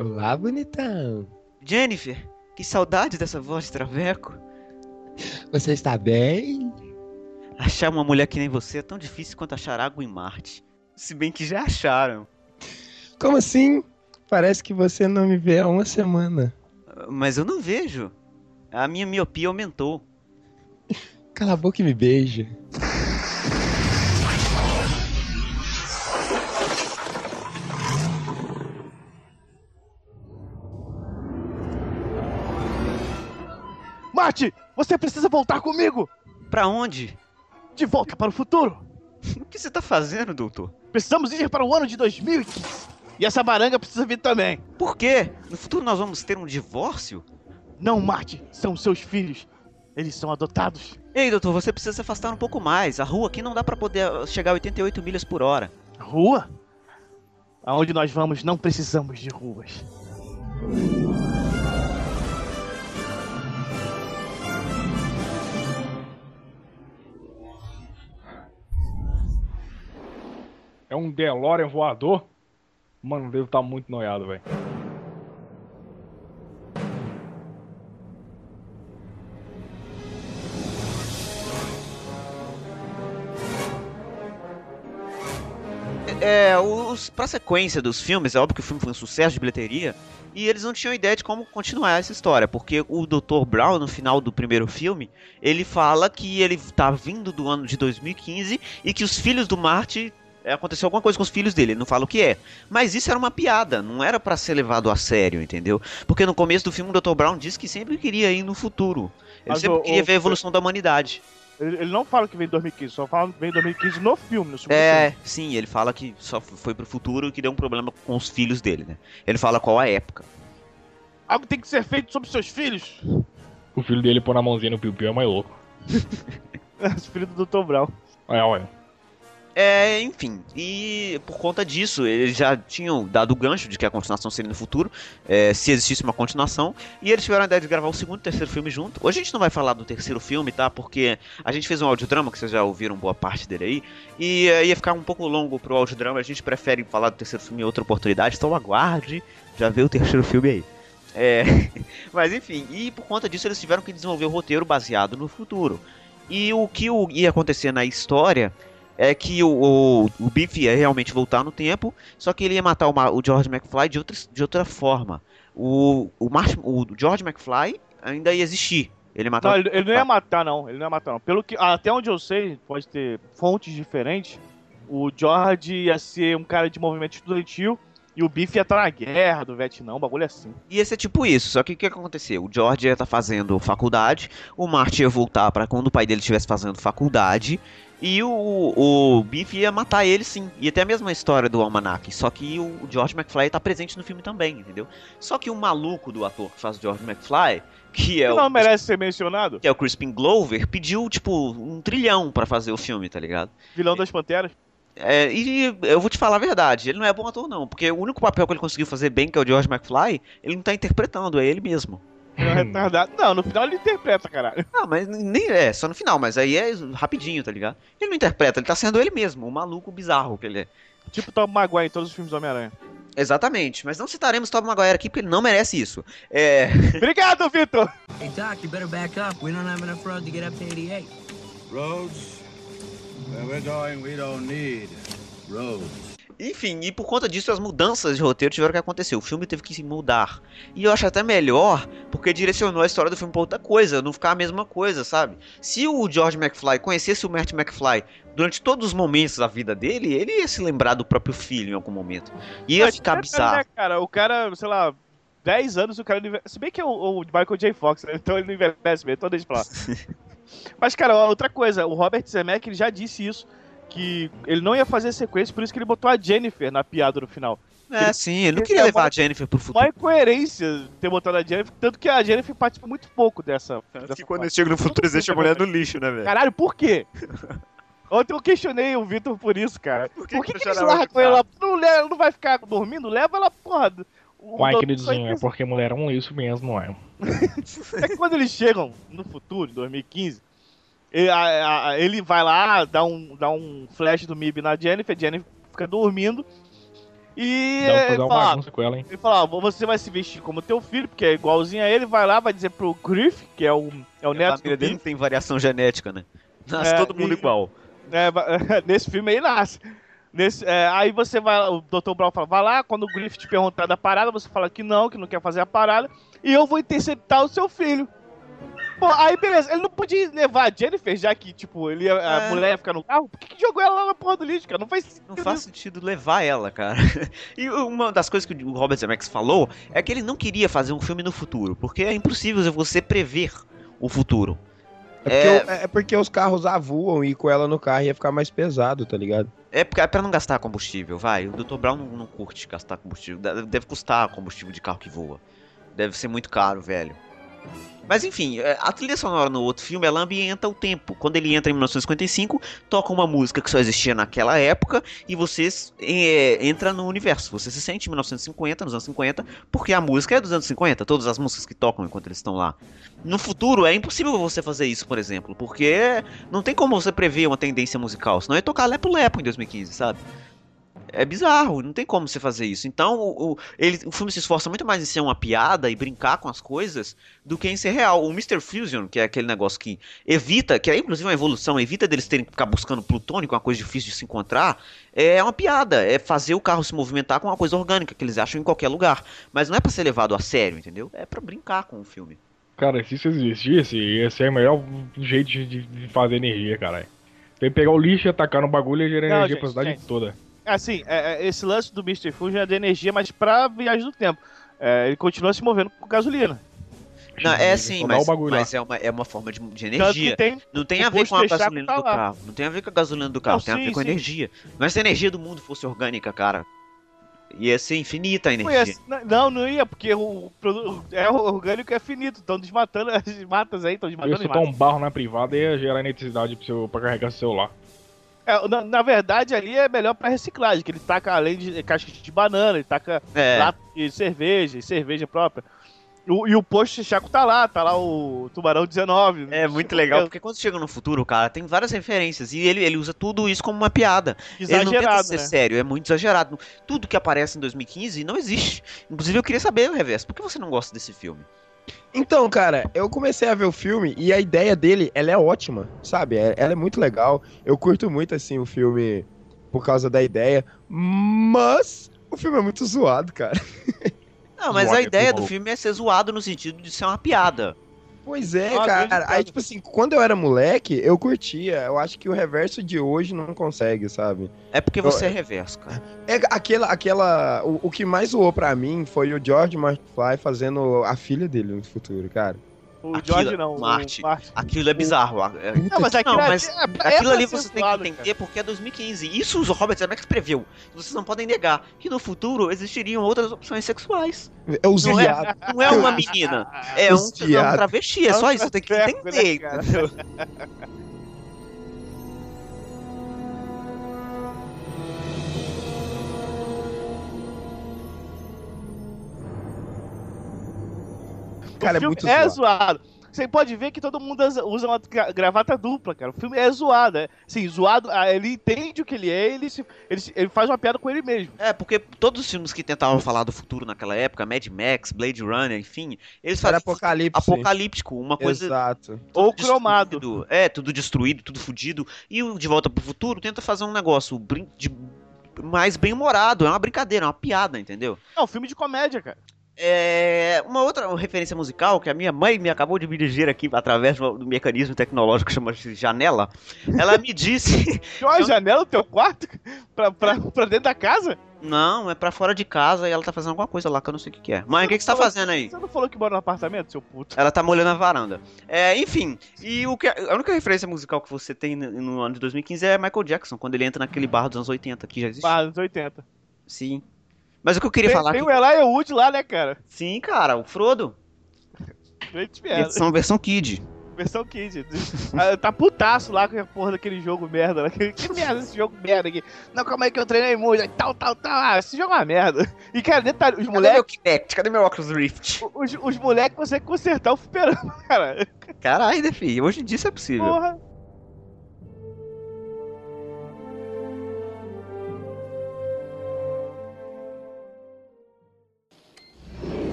Olá, bonitão. Jennifer, que saudade dessa voz de traveco. Você está bem? Achar uma mulher que nem você é tão difícil quanto achar água em Marte. Se bem que já acharam. Como assim? Parece que você não me vê há uma semana. Mas eu não vejo. A minha miopia aumentou. Cala a boca e me beija. Marte, você precisa voltar comigo! Pra onde? De volta para o futuro! O que você tá fazendo, doutor? Precisamos ir para o ano de 2015! E essa baranga precisa vir também! Por quê? No futuro nós vamos ter um divórcio? Não, Marte, são seus filhos. Eles são adotados. Ei, doutor, você precisa se afastar um pouco mais. A rua aqui não dá pra poder uh, chegar a 88 milhas por hora. Rua? Aonde nós vamos não precisamos de ruas. É um DeLorean voador? Mano, devo estar muito noiado, velho. É, os, pra sequência dos filmes, é óbvio que o filme foi um sucesso de bilheteria, e eles não tinham ideia de como continuar essa história, porque o Dr. Brown, no final do primeiro filme, ele fala que ele tá vindo do ano de 2015 e que os filhos do Marte aconteceu alguma coisa com os filhos dele, ele não fala o que é. Mas isso era uma piada, não era pra ser levado a sério, entendeu? Porque no começo do filme o Dr. Brown disse que sempre queria ir no futuro. Ele Mas sempre o- queria o- ver a evolução da humanidade. Ele, ele não fala que vem em 2015, só fala que vem em 2015 no filme, no segundo É, filme. sim, ele fala que só foi pro futuro e que deu um problema com os filhos dele, né? Ele fala qual a época. Algo tem que ser feito sobre seus filhos. O filho dele pôr na mãozinha no piu-piu é mais louco. Os filhos do Dr. Brown. É, ué. É, enfim, e por conta disso, eles já tinham dado o gancho de que a continuação seria no futuro, é, se existisse uma continuação, e eles tiveram a ideia de gravar o segundo e terceiro filme junto. Hoje a gente não vai falar do terceiro filme, tá? Porque a gente fez um audiodrama, que vocês já ouviram boa parte dele aí, e é, ia ficar um pouco longo pro audiodrama, a gente prefere falar do terceiro filme em outra oportunidade, então aguarde, já vê o terceiro filme aí. É, mas enfim, e por conta disso eles tiveram que desenvolver o roteiro baseado no futuro. E o que ia acontecer na história é que o, o, o Biff ia realmente voltar no tempo, só que ele ia matar o, o George McFly de outra, de outra forma. O, o, Martin, o George McFly ainda ia existir. Ele matar Não, ele, ele não ia matar, não. Ele não ia matar, não. Pelo que, até onde eu sei, pode ter fontes diferentes. O George ia ser um cara de movimento estudantil e o Biff ia estar na guerra do Vietnã, um bagulho assim. Ia ser tipo isso, só que o que que aconteceu? O George ia estar fazendo faculdade, o Martin ia voltar pra quando o pai dele estivesse fazendo faculdade, e o, o Biff ia matar ele sim. Ia ter a mesma história do Almanac, só que o George McFly tá presente no filme também, entendeu? Só que o maluco do ator que faz o George McFly, que é Ele o. não merece ser mencionado? Que é o Crispin Glover, pediu, tipo, um trilhão pra fazer o filme, tá ligado? Vilão das Panteras? É, e eu vou te falar a verdade, ele não é bom ator não, porque o único papel que ele conseguiu fazer bem, que é o George McFly, ele não tá interpretando, é ele mesmo. É um retardado. Não, no final ele interpreta, caralho. Ah, mas nem é, só no final, mas aí é rapidinho, tá ligado? Ele não interpreta, ele tá sendo ele mesmo, o maluco bizarro que ele é. Tipo Tom Maguire em todos os filmes do Homem-Aranha. Exatamente, mas não citaremos Tobey Maguire aqui porque ele não merece isso. É. Obrigado, Vitor! Hey, Doc, you better back up. We don't have enough road to get up to 88. Roads? Where we're going, we don't need roads. Enfim, e por conta disso as mudanças de roteiro tiveram que acontecer. O filme teve que se mudar. E eu acho até melhor, porque direcionou a história do filme pra outra coisa, não ficar a mesma coisa, sabe? Se o George McFly conhecesse o Martin McFly durante todos os momentos da vida dele, ele ia se lembrar do próprio filho em algum momento. Ia Mas, ficar né, bizarro. Né, cara, o cara, sei lá, 10 anos o cara não. Se bem que é o, o Michael J. Fox, né? Então ele não envelhece mesmo, então deixa pra lá. Mas, cara, outra coisa, o Robert Zemeckis ele já disse isso, que ele não ia fazer sequência, por isso que ele botou a Jennifer na piada no final. É, sim, ele não ele queria é levar uma- a Jennifer pro Uma futuro. incoerência ter botado a Jennifer, tanto que a Jennifer participa muito pouco dessa. dessa Que quando eles chegam no futuro, eles deixam a mulher no lixo, né, velho? Caralho, por quê? Ontem eu questionei o Vitor por isso, cara. Por que, que que, você eles largam ela? Não, ela não vai ficar dormindo? Leva ela, porra. O queridozinho, vai é porque mulher é um isso mesmo, não é? É que quando eles chegam no futuro, em 2015, ele, a- a- ele vai lá, dá um, dá um flash do MIB na Jennifer, a Jennifer fica dormindo. E ele fala, ela, hein? ele fala, ó, você vai se vestir como teu filho, porque é igualzinho a ele, vai lá, vai dizer pro Griff, que é o, é o A neto família dele dele. tem variação genética, né? Nasce É, todo mundo e- igual. É, nesse filme aí nasce. Nesse, é, aí você vai, o Dr. Brown fala, vai lá, quando o Griff te perguntar da parada, você fala que não, que não quer fazer a parada, e eu vou interceptar o seu filho. Pô, aí beleza, ele não podia levar a Jennifer, já que, tipo, ele, a É. mulher ia ficar no carro, por que, que jogou ela lá na porra do lixo, cara? Não faz sentido. Não faz sentido levar ela, cara. E uma das coisas que o Robert Zemeckis falou é que ele não queria fazer um filme no futuro, porque é impossível você prever o futuro. É porque, o- é porque os carros avoam e com ela no carro ia ficar mais pesado, tá ligado? É porque- é pra não gastar combustível, vai. O Dr. Brown não, não curte gastar combustível. Deve custar combustível de carro que voa. Deve ser muito caro, velho. Mas enfim, é, a trilha sonora no outro filme, ela ambienta o tempo. Quando ele entra em 1955, toca uma música que só existia naquela época e você é, entra no universo. Você se sente em 1950, nos anos 50, porque a música é dos anos 50, todas as músicas que tocam enquanto eles estão lá. No futuro é impossível você fazer isso, por exemplo, porque não tem como você prever uma tendência musical, senão é tocar lepo-lepo em 2015, sabe? É bizarro, não tem como você fazer isso. Então, o, o- ele, o filme se esforça muito mais em ser uma piada e brincar com as coisas do que em ser real. O Mr. Fusion, que é aquele negócio que evita, que é inclusive uma evolução, evita deles terem que ficar buscando plutônio, uma coisa difícil de se encontrar, é uma piada. É fazer o carro se movimentar com uma coisa orgânica que eles acham em qualquer lugar. Mas não é pra ser levado a sério, entendeu? É pra brincar com o filme. Cara, se isso existisse, esse é o melhor jeito de, de- de fazer energia, cara. Tem que pegar o lixo e atacar no bagulho e gerar Não, energia gente, pra cidade gente. toda. Assim, é, é, esse lance do Mr. Fusion é de energia, mas pra viagem do tempo. É, ele continua se movendo com gasolina. Não, é sim, Rodar mas, mas é, uma, é uma forma de, de energia. tem Não tem a ver com a gasolina tá do lá. carro. Não tem a ver com a gasolina do carro, Não, tem a sim, ver com a sim. energia. Mas se a energia do mundo fosse orgânica, cara, ia ser infinita a energia. ia- não, não ia, porque o produto é orgânico é finito. Estão desmatando as matas aí, estão Eu ia desmatando as soltar matas. um barro na privada e ia gerar eletricidade seu, pra carregar seu celular. É, na, na verdade, ali é melhor pra reciclagem, que ele taca, além de casca de banana, ele taca É. lata de cerveja e cerveja própria. O- e o posto de Chaco tá lá, tá lá o Tubarão 19. É muito legal, porque quando chega no futuro, cara, tem várias referências. E ele, ele usa tudo isso como uma piada. ele não tenta Exagerado, ser né? sério, é muito exagerado. Tudo que aparece em 2015 não existe. Inclusive, eu queria saber, Reverso, por que você não gosta desse filme? Então, cara, eu comecei a ver o filme e a ideia dele, ela é ótima, sabe? É- Ela é muito legal. Eu curto muito, assim, o filme por causa da ideia, mas o filme é muito zoado, cara. Não, mas a é ideia do filme é ser zoado no sentido de ser uma piada. Pois é, Ah, cara. Aí, tipo assim, quando eu era moleque, eu curtia. Eu acho que o reverso de hoje não consegue, sabe? É porque Eu- você é reverso, cara. É aquela. aquela o, o que mais zoou pra mim foi o George McFly fazendo a filha dele no futuro, cara. O Aquilo- George não, o Marte. Marte. Aquilo é bizarro. é- Não, mas aquilo, Não, mas é, é Aquilo ali você tem que entender porque é 2015. Isso o Robert Zemeckis preveu. Vocês não podem negar que no futuro existiriam outras opções sexuais. É os Não é, não é uma menina, é um, é um travesti. É só isso, tem que Treco, né, cara? É o filme muito é zoado. zoado. Você pode ver que todo mundo usa- uma gra- gravata dupla, cara. O filme é zoado. É, assim, zoado, ah, ele entende o que ele é ele, se, ele, se- ele faz uma piada com ele mesmo. É, porque todos os filmes que tentavam falar do futuro naquela época, Mad Max, Blade Runner, enfim, eles Era faziam apocalipse. apocalíptico, uma coisa Exato. Ou cromado. destruído. É, tudo destruído, tudo fudido. E o De Volta pro Futuro tenta fazer um negócio de- mais bem-humorado. É uma brincadeira, é uma piada, entendeu? É um filme de comédia, cara. É, uma outra referência musical que a minha mãe me acabou de me dizer aqui através do, mecanismo tecnológico chamado de janela. Ela me disse. Tem uma janela no teu quarto pra, pra, pra dentro da casa? Não, é pra fora de casa e ela tá fazendo alguma coisa lá que eu não sei o que, que é. Mãe, o que, que você tá fazendo aí? Você não falou que mora no apartamento, seu puto? Ela tá molhando a varanda. É, enfim, e o que, a única referência musical que você tem no, no ano de 2015 é Michael Jackson, quando ele entra naquele bar dos anos 80, que já existe. Barra dos 80. Sim. Mas o que eu queria tem, falar tem aqui... o Elijah Wood lá, né, cara? Sim, cara, o Frodo. Grande merda. Versão, versão Kid. Versão Kid. Ah, tá putaço lá com a porra daquele jogo merda. lá. Que, que merda esse jogo merda aqui. Não, calma aí que eu treinei muito. Tal, tal, tal. Ah, esse jogo é uma merda. E, cara, detalhe, os Cadê meu moleques. Kinect? Cadê meu Oculus Rift? Os, os moleques conseguem consertar o fliperama, cara. Caralho, né, filho? Hoje em dia isso é possível. Porra.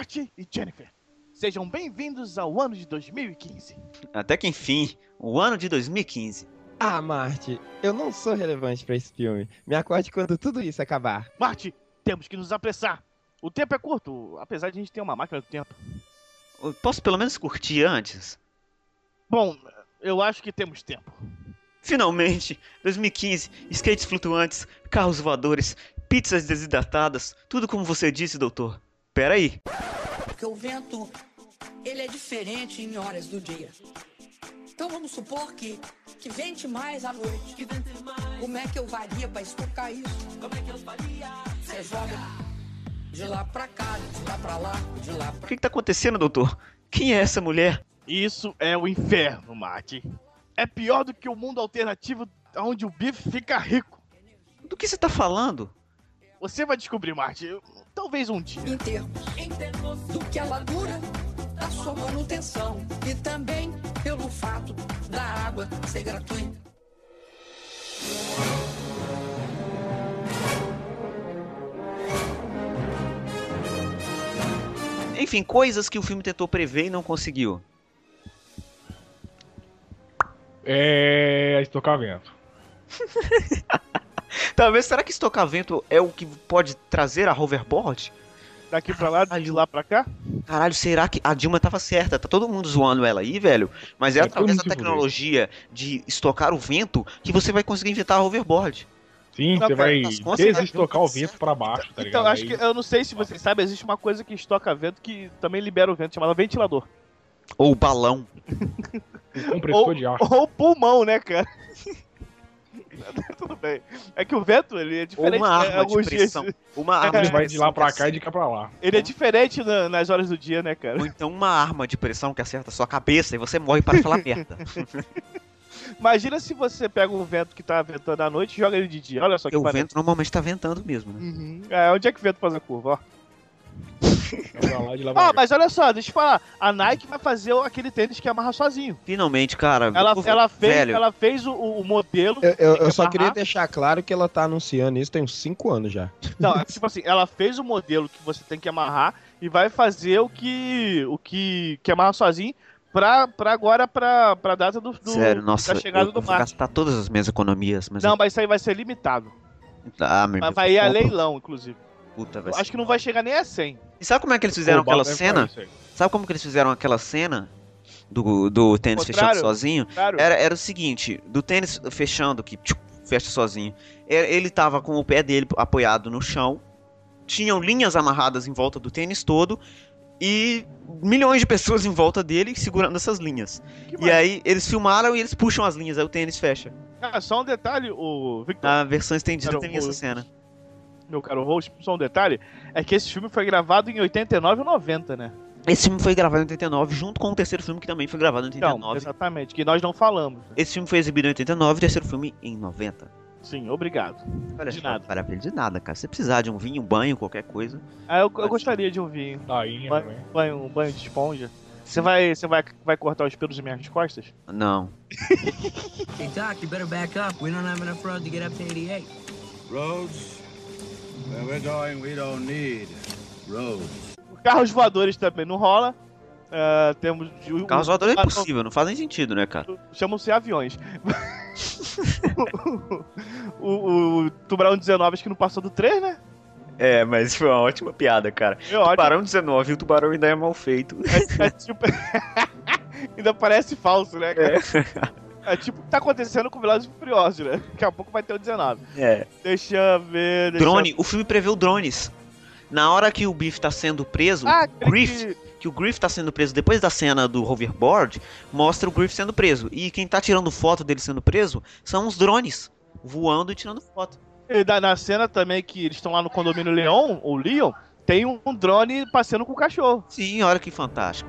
Marty e Jennifer, sejam bem-vindos ao ano de 2015. Até que enfim, o ano de 2015. Ah, Marte, eu não sou relevante pra esse filme. Me acorde quando tudo isso acabar. Marty, temos que nos apressar. O tempo é curto, apesar de a gente ter uma máquina do tempo. Eu Posso pelo menos curtir antes? Bom, eu acho que temos tempo. Finalmente, 2015, skates flutuantes, carros voadores, pizzas desidratadas, tudo como você disse, doutor. Pera aí. Porque o vento, ele é diferente em horas do dia. Então vamos supor que, que vente mais à noite. Como é que eu faria pra estocar isso? Como é que eu faria? Você joga de lá pra cá, de lá pra lá, de lá O pra que, que tá acontecendo, doutor? Quem é essa mulher? Isso é o inferno, Marty. É pior do que o mundo alternativo onde o bife fica rico. Do que você tá falando? Você vai descobrir, Marty. Talvez um dia. em termos do que ela dura da sua manutenção e também pelo fato da água ser gratuita. Enfim, coisas que o filme tentou prever e não conseguiu. É. estocamento. Talvez, será que estocar vento é o que pode trazer a hoverboard? Daqui pra lá, de lá pra cá? Caralho, será que a Dilma tava certa? Tá todo mundo zoando ela aí, velho. Mas é É, através da tecnologia de estocar o vento que você vai conseguir inventar a hoverboard. Sim, Não, você vai costas, desestocar o vento pra baixo, tá ligado? Então, acho que eu não sei se vocês sabem, existe uma coisa que estoca vento que também libera o vento, chamada ventilador. Ou balão. Um compressor Ou, de ar. ou pulmão, né, cara? Tudo bem. É que o vento, ele é Ou diferente. uma né, arma de alguns dias. pressão. Uma arma Ele de vai de lá pra que cá e de cá pra lá. Ele é diferente na- nas horas do dia, né, cara? Ou então uma arma de pressão que acerta a sua cabeça e você morre para falar merda. Imagina se você pega um vento que tá ventando à noite e joga ele de dia. Olha só que o vento normalmente tá ventando mesmo, né? Uhum. É, onde é que o vento faz a curva, ó. Ah, mas olha só, deixa eu falar. A Nike vai fazer aquele tênis que amarra sozinho. Finalmente, cara. Ela, ela fez, velho, ela fez o, o modelo. Eu, eu- que eu só amarrar. queria deixar claro que ela tá anunciando isso tem uns 5 anos já. Não, é tipo assim, ela fez o modelo que você tem que amarrar e vai fazer o que o que, que amarra sozinho pra, pra agora, pra, pra data do, do- Sério, nossa, da chegada eu do mar. gastar todas as minhas economias, mas... Não, mas isso aí vai ser limitado. Ah, meu Mas Deus, vai ir a leilão, inclusive. Puta, vai acho que não vai chegar nem a 100. E sabe como é que eles fizeram aquela Bala cena? Sabe como que eles fizeram aquela cena do, do tênis fechando sozinho? Era, era o seguinte, do tênis fechando, que tchuc, fecha sozinho, ele tava com o pé dele apoiado no chão, tinham linhas amarradas em volta do tênis todo, e milhões de pessoas em volta dele segurando essas linhas. Que E maravilha. aí eles filmaram e eles puxam as linhas, aí o tênis fecha. Ah, só um detalhe, o Victor, Na versão estendida Era tem o- essa cena. Meu caro host, só um detalhe, é que esse filme foi gravado em 89 ou 90, né? Esse filme foi gravado em 89, junto com o terceiro filme que também foi gravado em Então, 89. exatamente, que nós não falamos. né? Esse filme foi exibido em 89 e o terceiro filme em 90. Sim, obrigado. Olha De nada. Maravilha, de nada, cara. Se você precisar de um vinho, um banho, qualquer coisa. Ah, eu, eu gostaria de um vinho. Tainha Banho, também. banho, um banho de esponja. Você vai, você vai, vai cortar os pelos das minhas costas? Não. Hey, Doc, you better back up. We don't have enough road to get up to 88. Roads? Where we're going, we don't need roads. Carros voadores também não rola. Ah, temos. o- Carros voadores é não, impossível, não faz nem sentido, né, cara? Chamam-se aviões. o, o Tubarão 19 acho que não passou do 3, né? É, mas foi uma ótima piada, cara. É ótimo. Tubarão 19, o tubarão ainda é mal feito. É, é tipo. Ainda parece falso, né, cara? É. tipo o que tá acontecendo com Velozes e Furiosos, né? Daqui a pouco vai ter o 19. É. Deixa eu ver. Deixa Drone, o filme preveu drones. Na hora que o Biff tá sendo preso, Ah, o Griff, que o Griff tá sendo preso depois da cena do hoverboard, mostra o Griff sendo preso. E quem tá tirando foto dele sendo preso são os drones, voando e tirando foto. E da- na cena também que eles estão lá no condomínio Leon, ou Leon, tem um, um drone passeando com o cachorro. Sim, olha que fantástico.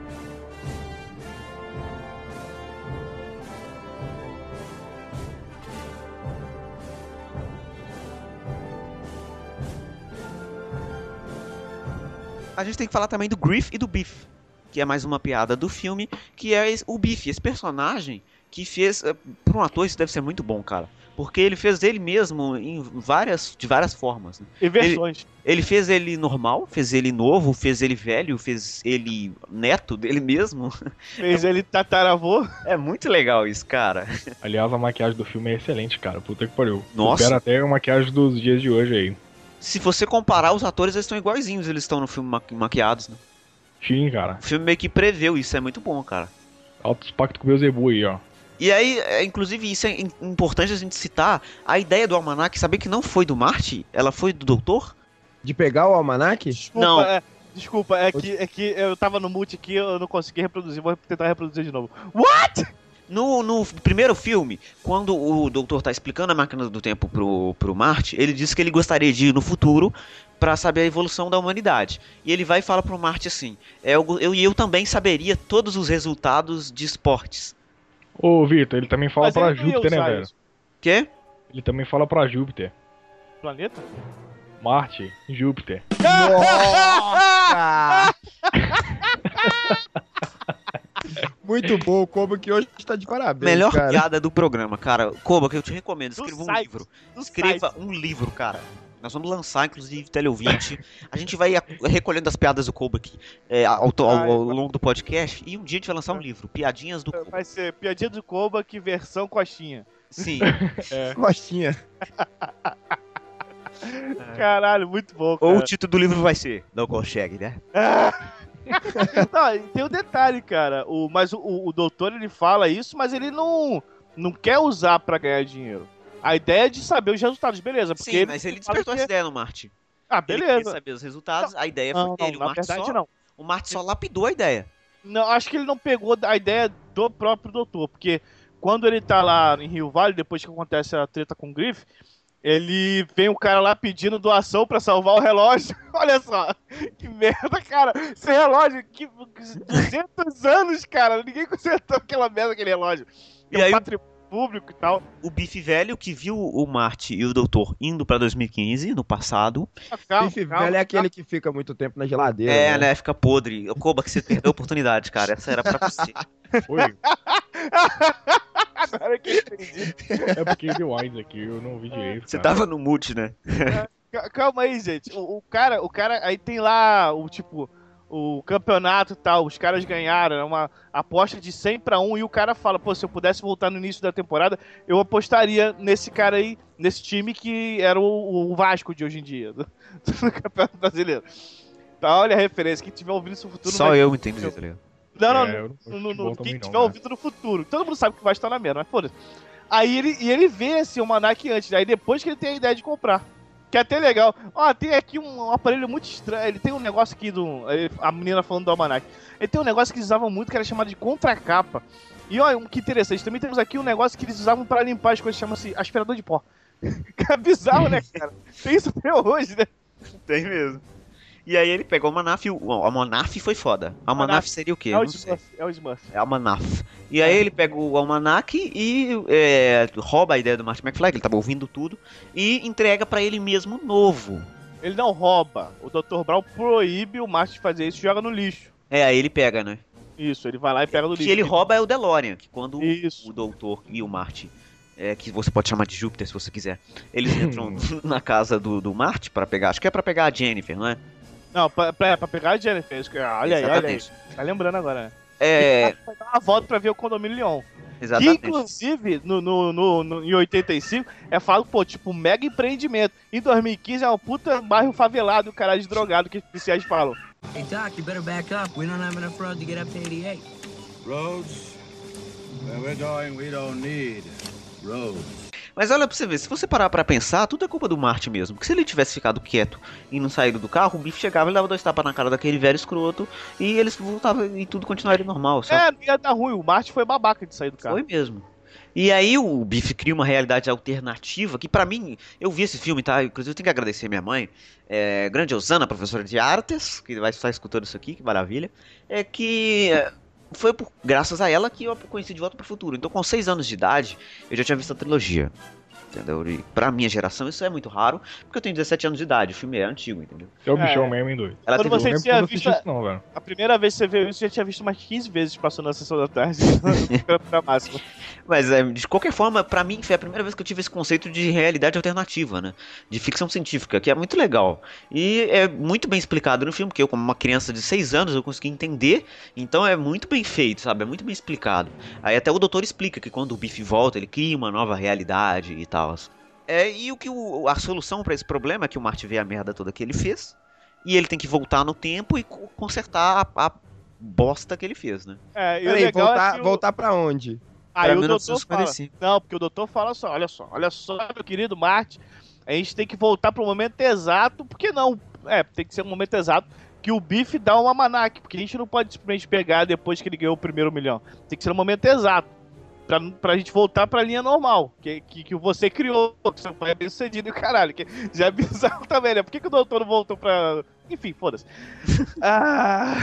A gente tem que falar também do Griff e do Biff, que é mais uma piada do filme, que é o Biff, esse personagem que fez, eh, por um ator isso deve ser muito bom, cara, porque ele fez ele mesmo em várias, de várias formas. né? E versões. Ele fez ele normal, fez ele novo, fez ele velho, fez ele neto dele mesmo. Fez ele tataravô. É muito legal isso, cara. Aliás, a maquiagem do filme é excelente, cara. Puta que pariu. Nossa. Supera até a maquiagem dos dias de hoje aí. Se você comparar, os atores eles estão iguaizinhos, eles estão no filme maqui- maquiados, né? Sim, cara. O filme meio que preveu isso, é muito bom, cara. Altos pacto com o Beuzebu aí, ó. E aí, é, inclusive, isso é im- importante a gente citar, a ideia do Almanac, saber que não foi do Marte, ela foi do Doutor? De pegar o almanac? Desculpa, Não. é, desculpa, é que, é que eu tava no mute aqui, eu não consegui reproduzir, vou tentar reproduzir de novo. What? No, no primeiro filme, quando o doutor tá explicando a máquina do tempo pro, pro Marte, ele diz que ele gostaria de ir no futuro pra saber a evolução da humanidade. E ele vai e fala pro Marte assim: é, eu, eu, e eu também saberia todos os resultados de esportes. Ô, Vitor, ele também fala Mas pra Júpiter, né, velho? isso. Quê? Ele também fala pra Júpiter. Planeta? Marte, Júpiter. Nossa! Muito bom, como que hoje tá de parabéns, Melhor cara. piada do programa, cara. Koba, que eu te recomendo, Do escreva um site, livro. Escreva site. um livro, cara. Nós vamos lançar, inclusive, teleouvinte. A gente vai recolhendo as piadas do Koba aqui é, ao, ao- Ai, ao longo do podcast. E um dia a gente vai lançar um livro, Piadinhas do Koba. Vai ser Piadinha do Koba, que versão coxinha. Sim. Costinha. Caralho, muito bom, cara. Ou o título do livro vai ser Não consegue, né? Não, tem o detalhe, cara. O, mas o, o, o doutor ele fala isso, mas ele não, não quer usar pra ganhar dinheiro. A ideia é de saber os resultados, beleza. Porque Sim, mas ele despertou que- essa ideia no Marte. Ah, Ele queria beleza. saber os resultados, a ideia Não, foi dele. não, o, na Marte verdade só, não. o Marte só lapidou a ideia. Não, acho que ele não pegou a ideia do próprio doutor, porque quando ele tá lá em Rio Vale, depois que acontece a treta com o Griff, ele vem o cara lá pedindo doação pra salvar o relógio. Olha só, que merda, cara. Esse relógio, que 200 anos, cara. Ninguém consertou aquela merda, aquele relógio. E Tem um aí o- patrimônio público e tal. O Bife velho que viu o Marte e o Doutor indo pra 2015, no passado. Calma, Bife calma, velho é aquele que fica muito tempo na geladeira. É, né? né? Fica podre. Ô, Koba, que você perdeu a oportunidade, cara. Essa era pra você. Oi, Agora que eu entendi. é porque deu Wise aqui, eu não vi direito. Você cara. tava no mute, né? Ca- Calma aí, gente. O, o cara, o cara, aí tem lá o tipo o campeonato e tal, os caras ganharam, é uma aposta de 100 pra 1 e o cara fala, pô, se eu pudesse voltar no início da temporada, eu apostaria nesse cara aí, nesse time que era o, o Vasco de hoje em dia, do, do Campeonato Brasileiro. Tá, olha a referência, quem tiver ouvindo isso no futuro Só eu entendi isso, tá ligado? Não, não, É, não no, no, quem não, tiver né? ouvido no futuro. Todo mundo sabe que vai estar na merda, mas foda-se. Aí ele, e ele vê esse almanac antes, aí depois que ele tem a ideia de comprar. Que é até legal. Ó, tem aqui um, um aparelho muito estranho. Ele tem um negócio aqui do. ele- A menina falando do almanac. Ele tem um negócio que eles usavam muito que era chamado de contracapa. E olha, um que interessante. Também temos aqui um negócio que eles usavam pra limpar as coisas, chama-se aspirador de pó. Que é bizarro, né, cara? Tem isso até hoje, né? Tem mesmo. E aí ele pegou o Manaf e o. O Almanaf foi foda. Almanaf Almanaf. seria o quê? É o. Smurf. É o Smurf. É Almanaf. E aí ele pega o Almanac e é, rouba a ideia do Martin McFly, que ele tava ouvindo tudo, e entrega pra ele mesmo novo. Ele não rouba. O Dr. Brown proíbe o Marte de fazer isso e joga no lixo. É, aí ele pega, né? Isso, ele vai lá e pega no O que lixo. ele rouba é o DeLorean, que quando Isso. o doutor e o Marte, é, que você pode chamar de Júpiter se você quiser, eles entram na casa do, do Marte pra pegar, acho que é pra pegar a Jennifer, não é? Não, pra, pra, pra pegar a Jennifer. que- Olha aí, olha aí. Tá lembrando agora, né? É, Vai dar uma volta pra ver o condomínio Leon. Que, exatamente. inclusive, no, no, no, no- em 85, é falado, pô, tipo, mega empreendimento. Em 2015 é um puta bairro favelado, caralho de drogado, que os policiais falam. Hey, Doc, you better back up. We don't have enough road to get up to 88. Roads? Where we're going, we don't need roads. Mas olha pra você ver, se você parar pra pensar, tudo é culpa do Marty mesmo. Porque se ele tivesse ficado quieto e não saído do carro, o Biff chegava e dava dois tapas na cara daquele velho escroto e eles voltavam e tudo continuaria normal. Só É, não ia dar ruim. O Martin foi babaca de sair do carro. Foi mesmo. E aí o Biff cria uma realidade alternativa que pra mim, eu vi esse filme, tá? Inclusive eu tenho que agradecer minha mãe, é, grande Osana, professora de artes, que vai estar escutando isso aqui, que maravilha. É que é, foi por, graças a ela que eu conheci De Volta pro Futuro. Então com seis anos de idade, eu já tinha visto a trilogia. Entendeu? E pra minha geração isso é muito raro, porque eu tenho 17 anos de idade, o filme é antigo, entendeu? É o É. bichão mesmo, hein, doido. Ela Quando você Eu não tinha visto isso, não, velho. A primeira vez que você viu isso, você já tinha visto umas 15 vezes passando na sessão da tarde. pra máxima. Mas é, de qualquer forma, pra mim foi a primeira vez que eu tive esse conceito de realidade alternativa, né? De ficção científica, que é muito legal. E é muito bem explicado no filme, porque eu, como uma criança de 6 anos, eu consegui entender. Então é muito bem feito, sabe? É muito bem explicado. Aí até o doutor explica que quando o Biff volta, ele cria uma nova realidade e tal. É, e o que o- a solução pra esse problema é que o Marty vê a merda toda que ele fez. E ele tem que voltar no tempo e co- consertar a, a bosta que ele fez, né? É, e o Peraí, legal voltar, é o- voltar pra onde? Aí Pra o doutor fala. 1955. Não, porque o doutor fala só, olha só, olha só, meu querido Marte, a gente tem que voltar pro momento exato, porque não? É, tem que ser um momento exato que o Biff dá uma manac, porque a gente não pode simplesmente pegar depois que ele ganhou o primeiro milhão. Tem que ser um momento exato. Pra, pra gente voltar pra linha normal, que, que, que você criou, que seu pai é bem sucedido e caralho, que já é bizarro também, né? Por que, que o doutor não voltou pra. Enfim, foda-se. ah...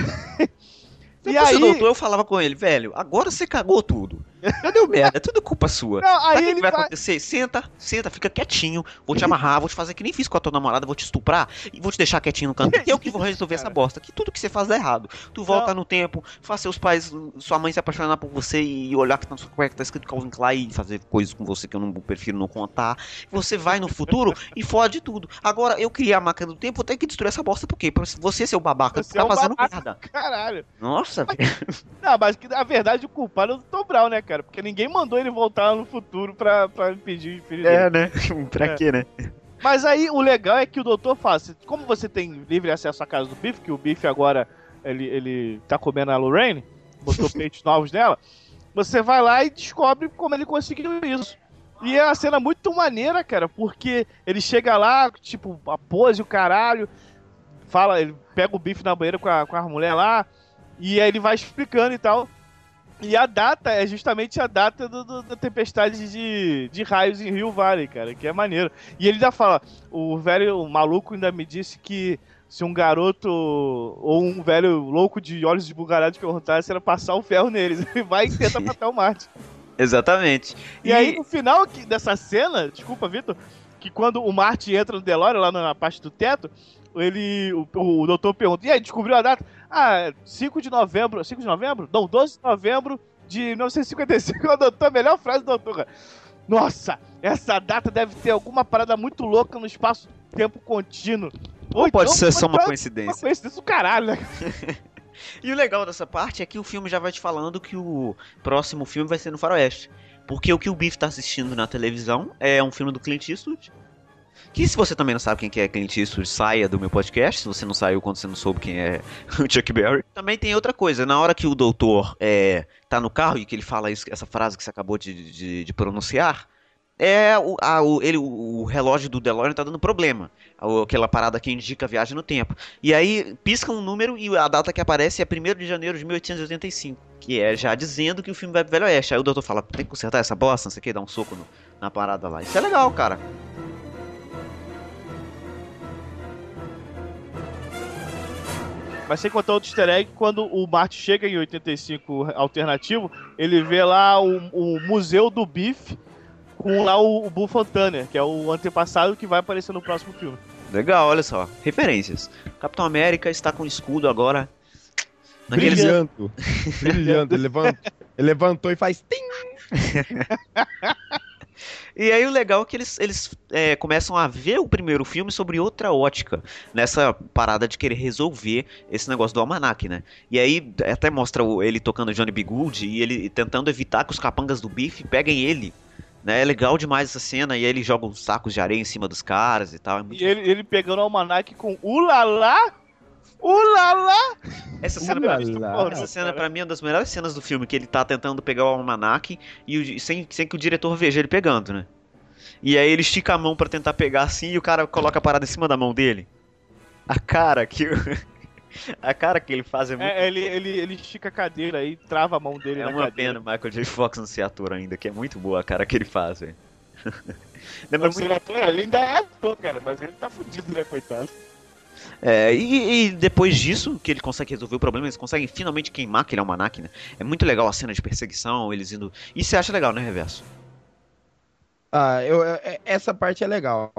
Se fosse o doutor, eu falava com ele, velho, agora você cagou tudo. Já deu merda, é tudo culpa sua. Não, aí Sabe o que ele que vai vai- acontecer? Senta, senta, fica quietinho. Vou te amarrar, vou te fazer que nem fiz com a tua namorada, vou te estuprar e vou te deixar quietinho no canto. Eu que vou resolver essa bosta. Que tudo que você faz dá errado. Tu volta no tempo, faz seus pais, sua mãe se apaixonar por você e olhar que na sua cueca tá escrito Calvin Klein e fazer coisas com você que eu não prefiro não contar. Você vai no futuro e fode tudo. Agora, eu criei a máquina do tempo, vou ter que destruir essa bosta. Por quê? Pra você, seu babaca, Você tá é um fazendo babaca, merda. Caralho. Nossa, velho. Não, mas que na verdade o culpado é o Dr. Brown, né, cara? Porque ninguém mandou ele voltar no futuro pra, pra impedir o filho dele. É, né? pra É. quê, né? Mas aí o legal é que o doutor fala, se- como você tem livre acesso à casa do Biff, que o Biff agora ele, ele tá comendo a Lorraine, botou peitos novos nela, você vai lá e descobre como ele conseguiu isso. E é uma cena muito maneira, cara, porque ele chega lá, tipo, a pose, o caralho, fala, ele pega o Biff na banheira com a, com a mulher lá, e aí ele vai explicando e tal. E a data é justamente a data do- do- da tempestade de, de raios em Rio Valley, cara, que é maneiro. E ele ainda fala, o velho o maluco ainda me disse que se um garoto ou um velho louco de olhos esbugarados perguntasse, era passar o ferro neles. Ele vai e tenta matar o Marte. Exatamente. E, aí, no final dessa cena, desculpa, Vitor, que quando o Marty entra no DeLorean, lá na parte do teto, ele, o, o doutor pergunta, e aí, descobriu a data? Ah, 5 de novembro, 5 de novembro? Não, 12 de novembro de 1955, é o doutor, a melhor frase do doutor, cara. Nossa, essa data deve ter alguma parada muito louca no espaço-tempo contínuo. Ou pode ser só uma coincidência. Uma coincidência do caralho, né? E o legal dessa parte é que o filme já vai te falando que o próximo filme vai ser no Faroeste. Porque o que o Biff tá assistindo na televisão é um filme do Clint Eastwood. Que se você também não sabe quem que é Clint Eastwood, saia do meu podcast. Se você não saiu quando você não soube quem é o Chuck Berry. Também tem outra coisa. Na hora que o doutor é, tá no carro e que ele fala isso- essa frase que você acabou de, de- de pronunciar, é o, a- o- ele, o relógio do DeLorean tá dando problema. Aquela parada que indica a viagem no tempo. E aí pisca um número e a data que aparece é 1 de janeiro de 1885. Que é já dizendo que o filme vai pro Velho Oeste. Aí o doutor fala, tem que consertar essa bosta, não sei o que, dar um soco no- na parada lá. Isso é legal, cara. Mas sem contar outro easter egg, quando o Marty chega em 85 alternativo, ele vê lá o, o museu do Biff com lá o, o Bull Fontana, que é o antepassado que vai aparecer no próximo filme. Legal, olha só. Referências. Capitão América está com escudo agora. Naqueles... Brilhando. Brilhando. Ele levantou, ele levantou e faz tim. E aí o legal é que eles, eles é, começam a ver o primeiro filme sobre outra ótica, nessa parada de querer resolver esse negócio do almanac, né? E aí até mostra ele tocando Johnny B. Good e ele tentando evitar que os capangas do bife peguem ele. Né? É legal demais essa cena, e aí ele joga uns sacos de areia em cima dos caras e tal. É E ele, ele pegando o almanac com ulala, ulala. Essa cena, Ulala. pra mim, essa cena pra mim é uma das melhores cenas do filme, que ele tá tentando pegar o almanac e o- sem, sem que o diretor veja ele pegando, né? E aí ele estica a mão pra tentar pegar assim e o cara coloca a parada em cima da mão dele. A cara que o- a cara que ele faz é muito É, ele, ele, ele estica a cadeira aí, trava a mão dele é na uma cadeira. pena o Michael J. Fox não ser ator ainda, que é muito boa a cara que ele faz, velho. Lembra muito... é ator, ele ainda é ator, cara, mas ele tá fudido, né, coitado. É, e, e depois disso, que ele consegue resolver o problema, eles conseguem finalmente queimar aquele almanac, né? É muito legal a cena de perseguição, eles indo. Isso você acha legal, né, Reverso? Ah, eu, eu- é- essa parte é legal.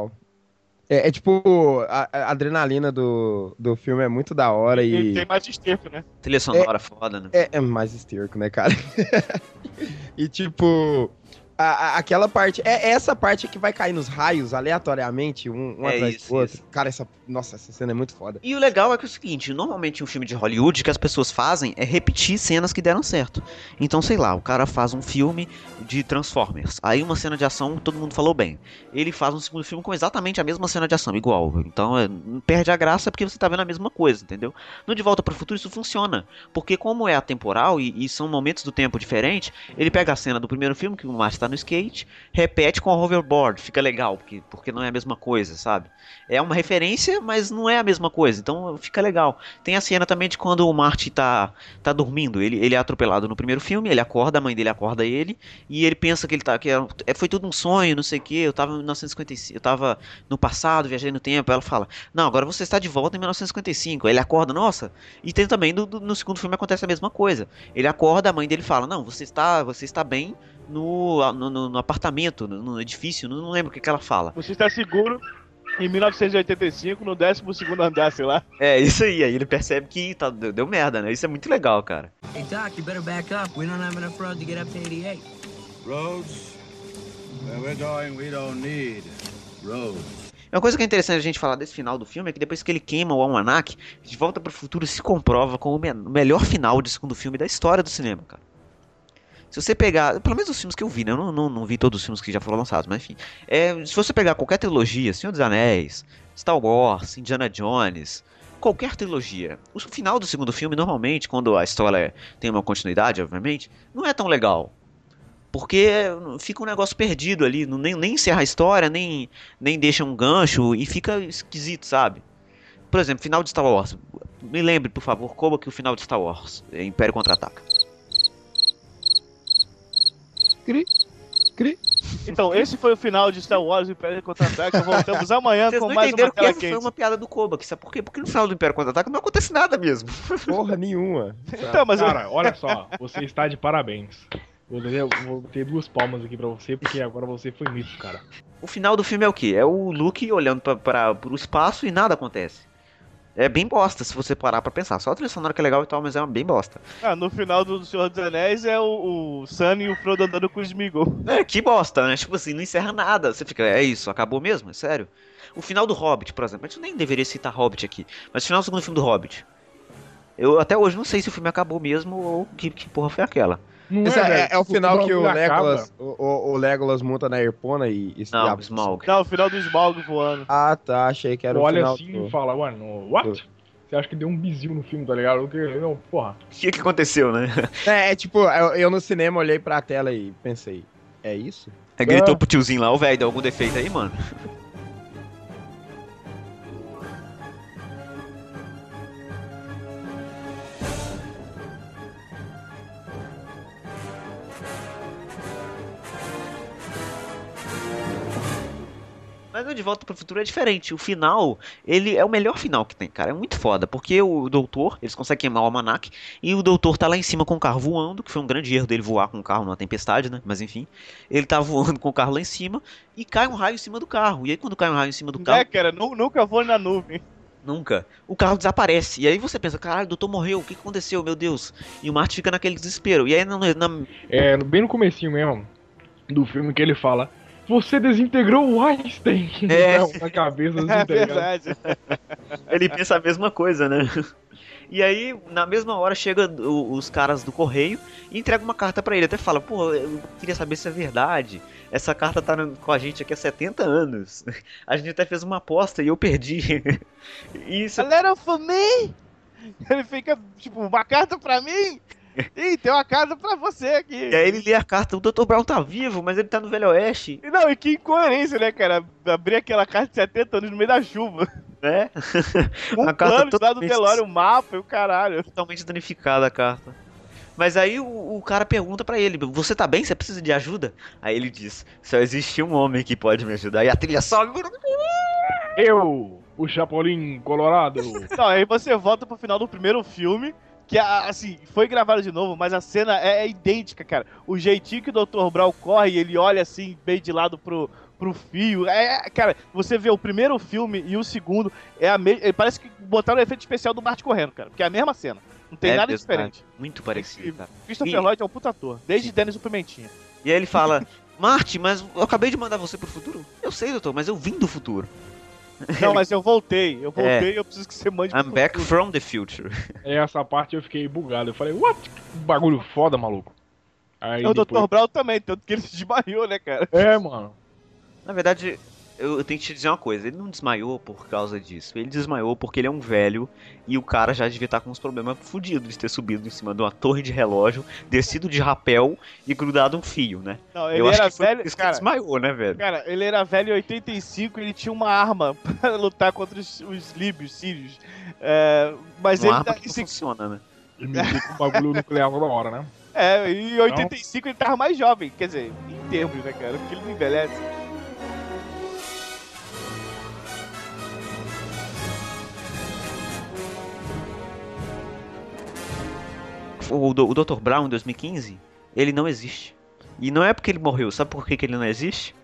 É, é tipo, a, a adrenalina do, do filme é muito da hora Ele e. tem mais esterco, né? Trilha sonora foda, né? É, é mais esterco, né, cara? e tipo, a- a- aquela parte. É essa parte que vai cair nos raios aleatoriamente, um, um É atrás isso, do outro. Cara, essa. Nossa, essa cena é muito foda. E o legal é que é o seguinte, normalmente um filme de Hollywood que as pessoas fazem é repetir cenas que deram certo. Então, sei lá, o cara faz um filme de Transformers, aí uma cena de ação todo mundo falou bem. Ele faz um segundo filme com exatamente a mesma cena de ação, igual. Então, é, perde a graça porque você tá vendo a mesma coisa, entendeu? No De Volta para o Futuro isso funciona, porque como é atemporal e, e são momentos do tempo diferentes, ele pega a cena do primeiro filme, que o Marty tá no skate, repete com a hoverboard, fica legal, porque, porque não é a mesma coisa, sabe? É uma referência, mas não é a mesma coisa, então fica legal. Tem a cena também de quando o Marty tá, tá dormindo, ele, ele é atropelado no primeiro filme, ele acorda, a mãe dele acorda ele, e ele pensa que ele tá, que é- é- foi tudo um sonho, não sei o que, eu tava em 1955, eu tava no passado, viajei no tempo, ela fala, não, agora você está de volta em 1955, aí ele acorda, nossa, e tem também, do- no segundo filme acontece a mesma coisa, ele acorda, a mãe dele fala, não, você está, você está bem no, no, no- apartamento, no, no edifício, não, não lembro o que, que ela fala. Você está seguro em 1985, no 12 andar, sei lá. É, isso aí, aí ele percebe que tá, deu, deu merda, né? Isso é muito legal, cara. Hey, Doc, you better back up. We don't have enough road to get up to 88. Roads? Where we're going, we don't need roads. Uma coisa que é interessante a gente falar desse final do filme é que depois que ele queima o almanac, de volta pro futuro se comprova como o me- o melhor final de segundo filme da história do cinema, cara. Se você pegar, pelo menos os filmes que eu vi, né? Eu não, não, não vi todos os filmes que já foram lançados, mas enfim. É, se você pegar qualquer trilogia, Senhor dos Anéis, Star Wars, Indiana Jones, qualquer trilogia, o final do segundo filme, normalmente, quando a história tem uma continuidade, obviamente, não é tão legal. Porque fica um negócio perdido ali, nem, nem encerra a história, nem, nem deixa um gancho e fica esquisito, sabe? Por exemplo, final de Star Wars. Me lembre, por favor, como que o final de Star Wars, é Império Contra-Ataca. Cri, cri. Então, esse foi o final de Star Wars Império Contra-Ataque. Voltamos amanhã Vocês com não mais uma entenderam que tela essa quente. foi uma piada do Koba, sabe por quê? Porque no final do Império Contra-Ataca não acontece nada mesmo. Porra nenhuma. Então, mas eu- Cara, olha só, você está de parabéns. Vou, ter duas palmas aqui pra você, porque agora você foi mito, cara. O final do filme é o quê? É o Luke olhando pra, pra, pro espaço e nada acontece. É bem bosta se você parar pra pensar. Só a trilha sonora que é legal e tal, mas é uma bem bosta. Ah, no final do Senhor dos Anéis é o, o Sam e o Frodo andando com o Smeagol. É, que bosta, né? Tipo assim, não encerra nada. Você fica, é isso, acabou mesmo? É sério? O final do Hobbit, por exemplo. A gente nem deveria citar Hobbit aqui. Mas o final do segundo filme do Hobbit. Eu até hoje não sei se o filme acabou mesmo ou que, que porra foi aquela. Não Esse é, velho? é- é o final que o bagulho acaba. Legolas, o, o- o Legolas monta na Erpona e... e Não, abre- Smaug. Não, o final do Smaug voando. Ah, tá, achei que era o olha final assim do- e fala, ué, no, what? Você acha que deu um bizil no filme, tá ligado? Porque, não, porra. O que, que aconteceu, né? É, é tipo, eu, eu no cinema olhei pra tela e pensei, é isso? Aí gritou pro tiozinho lá, ô velho, deu algum defeito aí, mano. Mas o De Volta pro Futuro é diferente. O final, ele é o melhor final que tem, cara. É muito foda. Porque o doutor, eles conseguem queimar o almanac. E o doutor tá lá em cima com o carro voando. Que foi um grande erro dele voar com o carro numa tempestade, né? Mas enfim. Ele tá voando com o carro lá em cima. E cai um raio em cima do carro. E aí quando cai um raio em cima do carro. É, cara, nu- nunca vou na nuvem. Nunca. O carro desaparece. E aí você pensa, caralho, o doutor morreu. O que que aconteceu? Meu Deus. E o Marty fica naquele desespero. E aí na, na- É, bem no comecinho mesmo do filme que ele fala, Você desintegrou o Einstein. É. Na cabeça É desintegrada. verdade. Ele pensa a mesma coisa, né? E aí, na mesma hora, chega os caras do correio e entrega uma carta pra ele. Até fala, pô, eu queria saber se é verdade. Essa carta tá com a gente aqui há 70 anos. A gente até fez uma aposta e eu perdi. Isso A letter for me? Ele fica, tipo, uma carta pra mim? Ih, tem uma carta pra você aqui. E aí ele lê a carta, o Dr. Brown tá vivo, mas ele tá no Velho Oeste, E Não, e que incoerência, né, cara? Abrir aquela carta de 70 anos no meio da chuva. né? Um A carta plano lá do totalmente- velório, o mapa e o caralho. Totalmente danificada a carta. Mas aí o, o cara pergunta pra ele, você tá bem? Você precisa de ajuda? Aí ele diz, só existe um homem que pode me ajudar. E a trilha sobe. Eu, o Chapolin Colorado. Não, aí você volta pro final do primeiro filme, que assim, foi gravado de novo, mas a cena é, é idêntica, cara. O jeitinho que o Dr. Brown corre, ele olha assim, bem de lado pro, pro fio. É, cara, você vê o primeiro filme e o segundo, é a me... é, parece que botaram o efeito especial do Bart correndo, cara, porque é a mesma cena. Não tem É nada diferente. Muito parecido, cara. Christopher E- Lloyd é um puta ator, desde Dennis o Pimentinha. E aí ele fala, Marte, mas eu acabei de mandar você pro futuro? Eu sei, doutor, mas eu vim do futuro. Não, mas eu voltei, eu voltei, É. eu preciso que você mande I'm back futuro. from the future. Essa parte eu fiquei bugado. Eu falei, what? Que bagulho foda, maluco. Aí É o depois... Dr. Brown também, tanto que ele se desmaiou, né, cara? É, mano. Na verdade, eu, eu tenho que te dizer uma coisa, ele não desmaiou por causa disso. Ele desmaiou porque ele é um velho e o cara já devia estar com uns problemas fodidos de ter subido em cima de uma torre de relógio, descido de rapel e grudado um fio, né? Não, ele eu acho era que foi velho, isso que cara. ele desmaiou, né, velho? Cara, ele era velho em 85 e ele tinha uma arma pra lutar contra os, os líbios, sírios. É, mas Uma ele. arma tá- que não esse- funciona, né? Ele me com um bagulho nuclear toda hora, né? é, em 85 ele tava mais jovem. Quer dizer, em termos, né, cara? Porque ele não envelhece. O, o Dr. Brown, em 2015, ele não existe. E não é porque ele morreu, sabe por que, que ele não existe?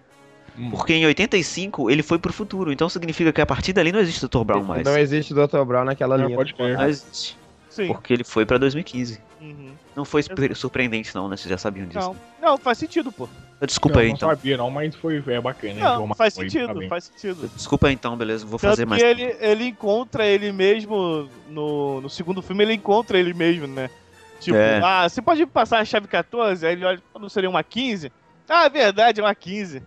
Hum. Porque em 85 ele foi pro futuro, então significa que a partir dali não existe Dr. Brown mais. Não existe Dr. Brown naquela Não, linha. pode crer. Não existe. Sim. Porque ele foi pra 2015. Uhum. Não foi surpre- surpreendente não, né? Vocês já sabiam disso. Não, não, faz sentido, pô. Desculpa eu aí não então. sabia não, mas foi é bacana. Não, faz sentido, tá bem. faz sentido. Desculpa aí então, beleza. Vou Tanto fazer que mais. ele, ele encontra ele mesmo no, no segundo filme, ele encontra ele mesmo, né? Tipo, É. ah, você pode passar a chave 14? Aí ele olha, não seria uma 15? Ah, é verdade, é uma 15.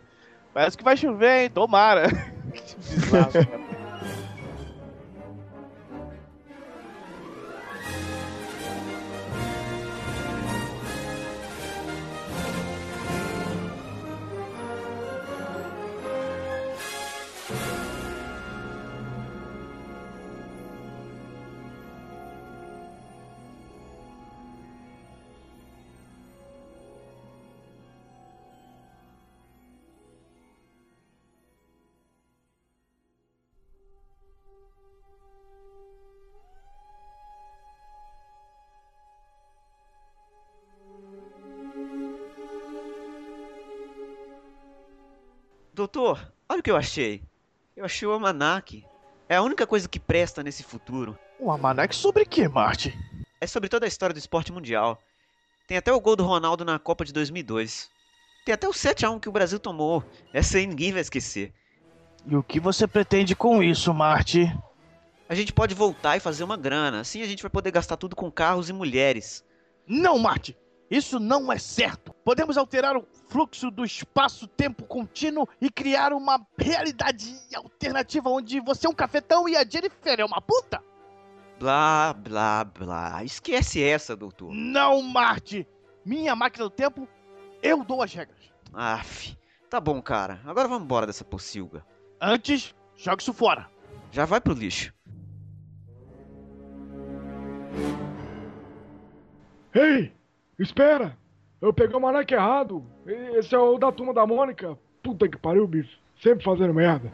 Parece que vai chover, hein? Tomara. que bizarro, cara. Doutor, olha o que eu achei. Eu achei o almanac. É a única coisa que presta nesse futuro. Um almanac sobre o que, Marte? É sobre toda a história do esporte mundial. Tem até o gol do Ronaldo na Copa de 2002. Tem até o 7x1 que o Brasil tomou. Essa aí ninguém vai esquecer. E o que você pretende com isso, Marte? A gente pode voltar e fazer uma grana. Assim a gente vai poder gastar tudo com carros e mulheres. Não, Marte! Isso não é certo! Podemos alterar o fluxo do espaço-tempo contínuo e criar uma realidade alternativa onde você é um cafetão e a Jennifer é uma puta? Blá, blá, blá. Esquece essa, doutor. Não, Marte! Minha máquina do tempo, eu dou as regras. Aff. Tá bom, cara. Agora vamos embora dessa pocilga. Antes, jogue isso fora. Já vai pro lixo. Ei, espera! Eu peguei o almanac errado. Esse é o da turma da Mônica. Puta que pariu, bicho. Sempre fazendo merda.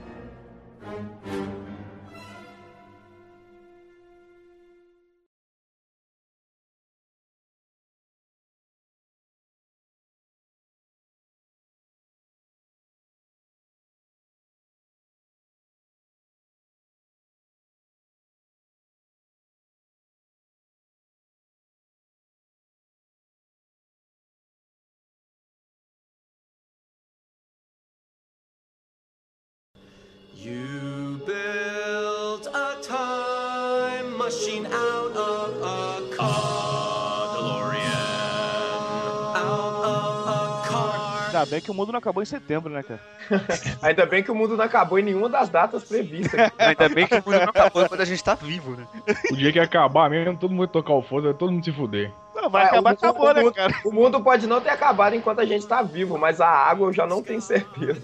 Ainda bem que o mundo não acabou em setembro, né, cara? Ainda bem que o mundo não acabou em nenhuma das datas previstas. Ainda bem que o mundo não acabou quando a gente tá vivo, né? O dia que acabar mesmo, todo mundo tocar o foda, todo mundo se fuder. Não, vai É, acabar, o, acabou, o né, mundo- cara? o mundo pode não ter acabado enquanto a gente tá vivo, mas a água eu já não tenho certeza.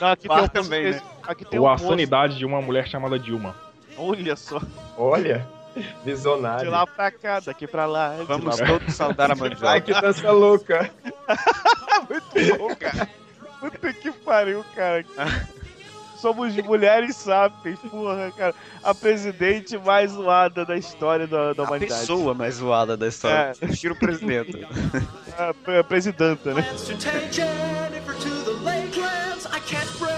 Não, aqui tem um, também, né? Aqui tem Ou um a moço. sanidade de uma mulher chamada Dilma. Olha só. Olha, De visionário. lá pra cá, daqui pra lá. de Vamos lá todos saudar a Ai, mandioca. que dança louca. Muito bom, cara. Puta que pariu, cara. Somos mulheres sapiens, porra, cara. A presidente mais zoada da história da, da A humanidade. pessoa mais zoada da história. É. Tira o presidente. A, pre- presidenta, né? Plans to take Jennifer to the lakelands. I can't break.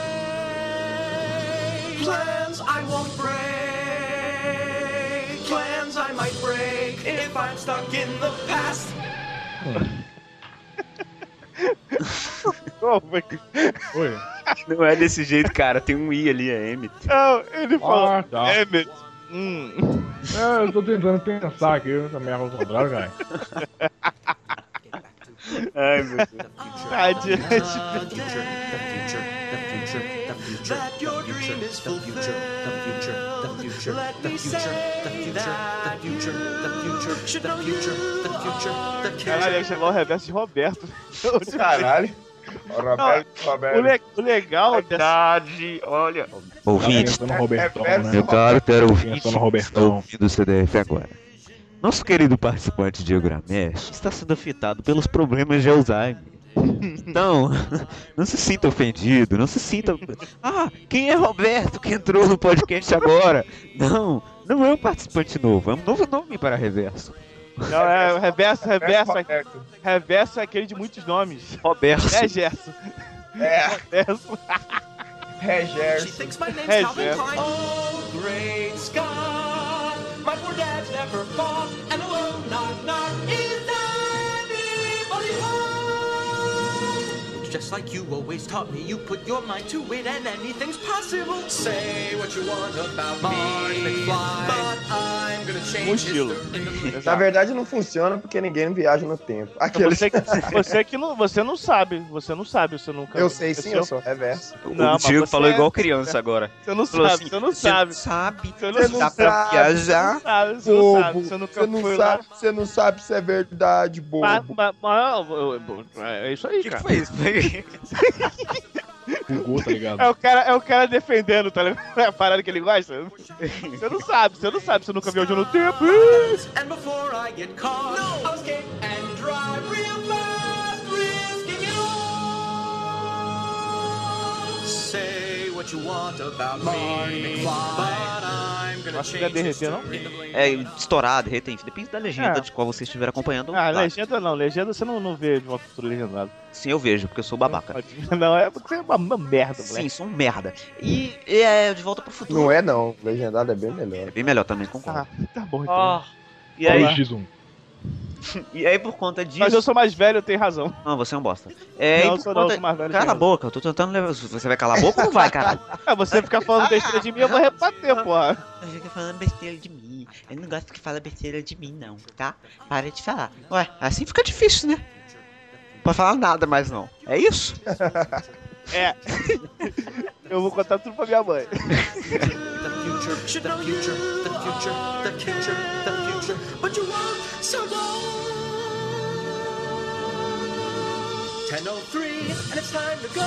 Plans I won't break. Plans I might break if I'm stuck in the past. Oh, mas- Oi. Não é desse jeito, cara. Tem um I ali, é M. Não, ele falou. Ah, tá. Emmett. Hum. É, eu tô tentando pensar aqui, essa merda ao contrário, cara. Ai, meu Deus. Tá adiante. That your dream is fulfilled. Let me say that you should know you the Caralho, ia chamar o reverso de Roberto. Caralho. O Roberto, O, Roberto. le- o legal dessa. Verdade, olha. Tá Ouvinte, no Robertão, é, né? meu caro, quero ouvinte. Ouvindo o CDF agora. Nosso querido participante Diego Ramesh está sendo afetado pelos problemas de Alzheimer. Então, não se sinta ofendido, não se sinta. Ah, quem é Roberto que entrou no podcast agora? Não, não é um participante novo, é um novo nome para Reverso. Não, é o reverso, reverso, Roberto. reverso é aquele de muitos nomes. Roberto. É Gerson. É, Reverso. She Regerson. thinks my name's Hey, Calvin Jeff. Klein. Oh, great Scott. My poor dad's never fought. And alone, knock, knock. Just like you always taught me, you put your mind to it and anything's possible. Say what you want about me, McFly, but I'm gonna change Mochilo. Na verdade não funciona porque ninguém viaja no tempo. Aquele... Você, que- você que não, você não sabe, você não sabe, você nunca. Eu sei sim, eu sou reverso. O Não, mas Diego você falou é- igual criança agora. Você não sabe, assim, você não sabe. sabe. Você não Dá pra sabe. Você não viajar. sabe, você não sabe, Bobo. você nunca Você não foi sabe, você não sabe se é verdade, bobo. Mas, mas- mas- é isso aí, O que, que cara. foi isso? Bugou, tá ligado? É o, cara, é o cara defendendo, tá ligado? É a parada que ele gosta. Você não sabe, você não sabe, você nunca viajou no tempo. And before I get caught, I'll skate and drive what you want about me, but I'm gonna Acho que vai change derreter, não? É, estourar, derreter, enfim, depende da legenda É. de qual você estiver acompanhando. Ah, legenda não, legenda você não, não vê de uma cultura legendada. Sim, eu vejo, porque eu sou babaca. Não, é porque você é uma, uma merda, Sim, moleque. sou um merda. E é De Volta pro Futuro. Não é não, legendado é bem melhor. É bem melhor também, concordo. Ah, tá bom então. Ah, e, aí, Olha o X1. e aí, por conta disso. Mas eu sou mais velho, eu tenho razão. Não, você é um bosta. É, não, eu sou não, eu conta... sou mais velho. eu Cala a boca, eu tô tentando levar. Você vai calar a boca ou não vai, caralho? razão. Ah, você ficar falando besteira de mim, eu vou rebater, porra. Você fica falando besteira de mim. Eu não gosto que fala besteira de mim, não, tá? Para de falar. Ué, assim fica difícil, né? Não pode falar nada mais, não. É isso? É. Eu vou contar tudo pra minha mãe. The future, the future, the future, the future, the future, but you won't, so don't. 10:03, and it's time to go.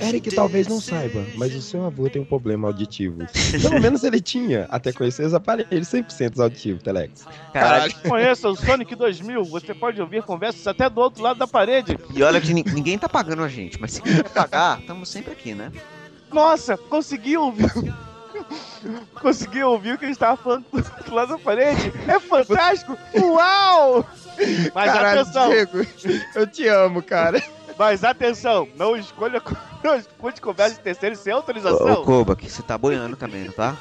Eric talvez não saiba, mas o seu avô tem um problema auditivo. Pelo menos ele tinha, até conhecer os aparelhos 100% auditivos, Telex. Caralho. Conheça o Sonic 2000, você pode ouvir conversas até do outro lado da parede. E olha que ni- ninguém tá pagando a gente, mas se quiser pagar, estamos sempre aqui, né? Nossa, consegui ouvir. Consegui ouvir o que ele estava falando do outro lado da parede. É fantástico! Uau! Mas atenção, Diego, eu te amo, cara. mas atenção, não escolha, não escute conversa de terceiro sem Ô, autorização. Koba, que você tá boiando também, não tá?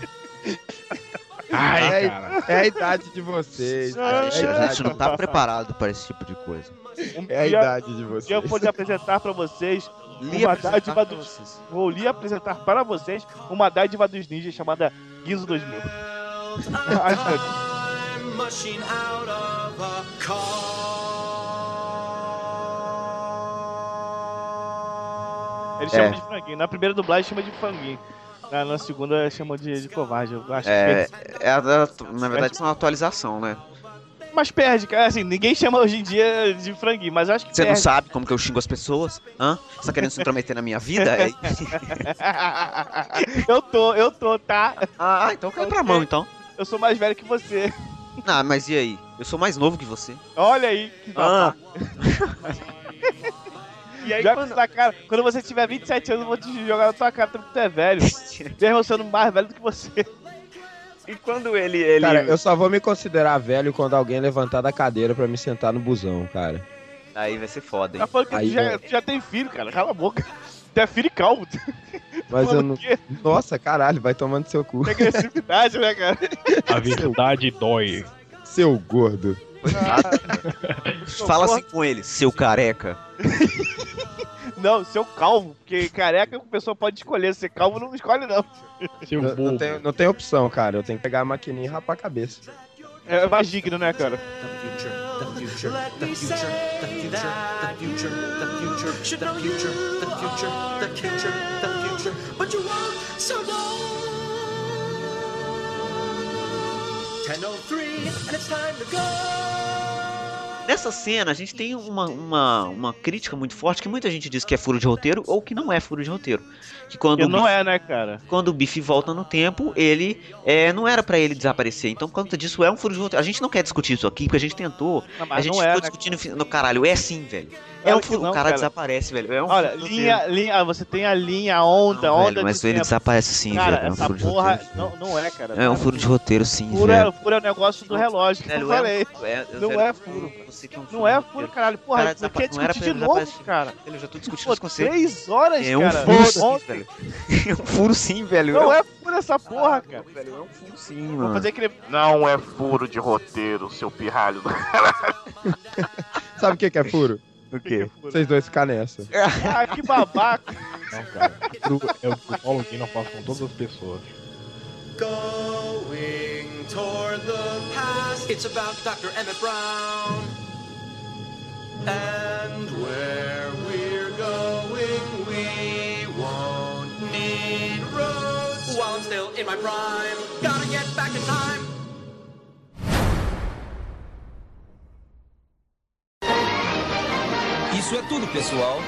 Ai, é, cara. é a idade de vocês. Cara, A É a gente, a gente não tá preparado para esse tipo de coisa. Um é a idade de vocês. eu vou apresentar pra vocês Li uma dádiva dos, vou lhe apresentar para vocês uma dádiva dos ninjas chamada Guizo 2000. Ai, meu Deus. I'm mushing out of a car. Ele chama É. de franguinho. Na primeira dublagem chama de franguinho. Na, na segunda chama de, de covarde. Eu acho É, que é da- na verdade, isso é uma atualização, né? Mas perde, cara. Assim, ninguém chama hoje em dia de franguinho, mas eu acho que Você não sabe como que eu xingo as pessoas? Hã? Você tá querendo se intrometer na minha vida? É- eu tô, eu tô, tá? Ah, então cai pra mão, então. Eu sou mais velho que você. Ah, mas e aí? Eu sou mais novo que você. Olha aí, que Ah. E aí, quando... Na cara, quando você tiver 27 anos, eu vou te jogar na tua cara porque tu é velho. Mesmo eu sendo mais velho do que você. E quando ele. ele... Cara, eu só vou me considerar velho quando alguém levantar da cadeira pra me sentar no busão, cara. Aí vai ser foda, hein? Tá falando que Aí, tu já, tu já tem filho, cara. Cala a boca. Tu é filho e calvo. Mas eu não. que Nossa, caralho, vai tomando seu cu. Tem agressividade, né, cara? A verdade dói. Seu gordo. Fala assim com ele, seu careca. Não, seu calvo. Porque careca a pessoa pode escolher. Ser calvo não escolhe, não. Seu Não, não, tem, não tem opção, cara. Eu tenho que pegar a maquininha e rapar a cabeça. É mais digno, né, cara? Let me say that you should know you are the future, the future, but you won't, so don't. 10:03 and it's time to go. Nessa cena, a gente tem uma, uma, uma crítica muito forte que muita gente diz que é furo de roteiro ou que não é furo de roteiro. Que quando, não Biff, é, né, cara? quando o Biff volta no tempo, ele é, não era pra ele desaparecer. Então, por conta disso, é um furo de roteiro. A gente não quer discutir isso aqui, porque a gente tentou. Não, a gente não é, ficou né, discutindo fi- no caralho. É sim, velho. É um furo. não, o cara, cara. desaparece, velho. É um Olha, linha, linha, você tem a linha, a onda, Não, onda velho, mas de ele tempo. desaparece sim, Cara, velho. É um essa furo de porra roteiro. não, não é, cara. É um furo de roteiro, sim, Furo é, velho. furo é o negócio do relógio que eu é falei. é- Não é furo. É Não é furo, caralho. Porra, Cara, você quer discutir de novo, cara. Eu já tô discutindo com você. três horas, É um cara. furo. Velho. É um furo sim, velho. Não é furo essa porra, cara. Velho, é um furo sim, Vou mano. fazer aquele... Não é furo de roteiro, seu pirralho. Sabe o que, que é furo? O quê? Vocês dois ficar nessa. ah, que babaca. Não, cara. Furo É o que o Paulo Gui não faz com todas as pessoas. Going toward the past. It's about Dr. Emmett Brown. And where we're While I'm still in my prime, gotta get back in time. Isso é tudo, pessoal.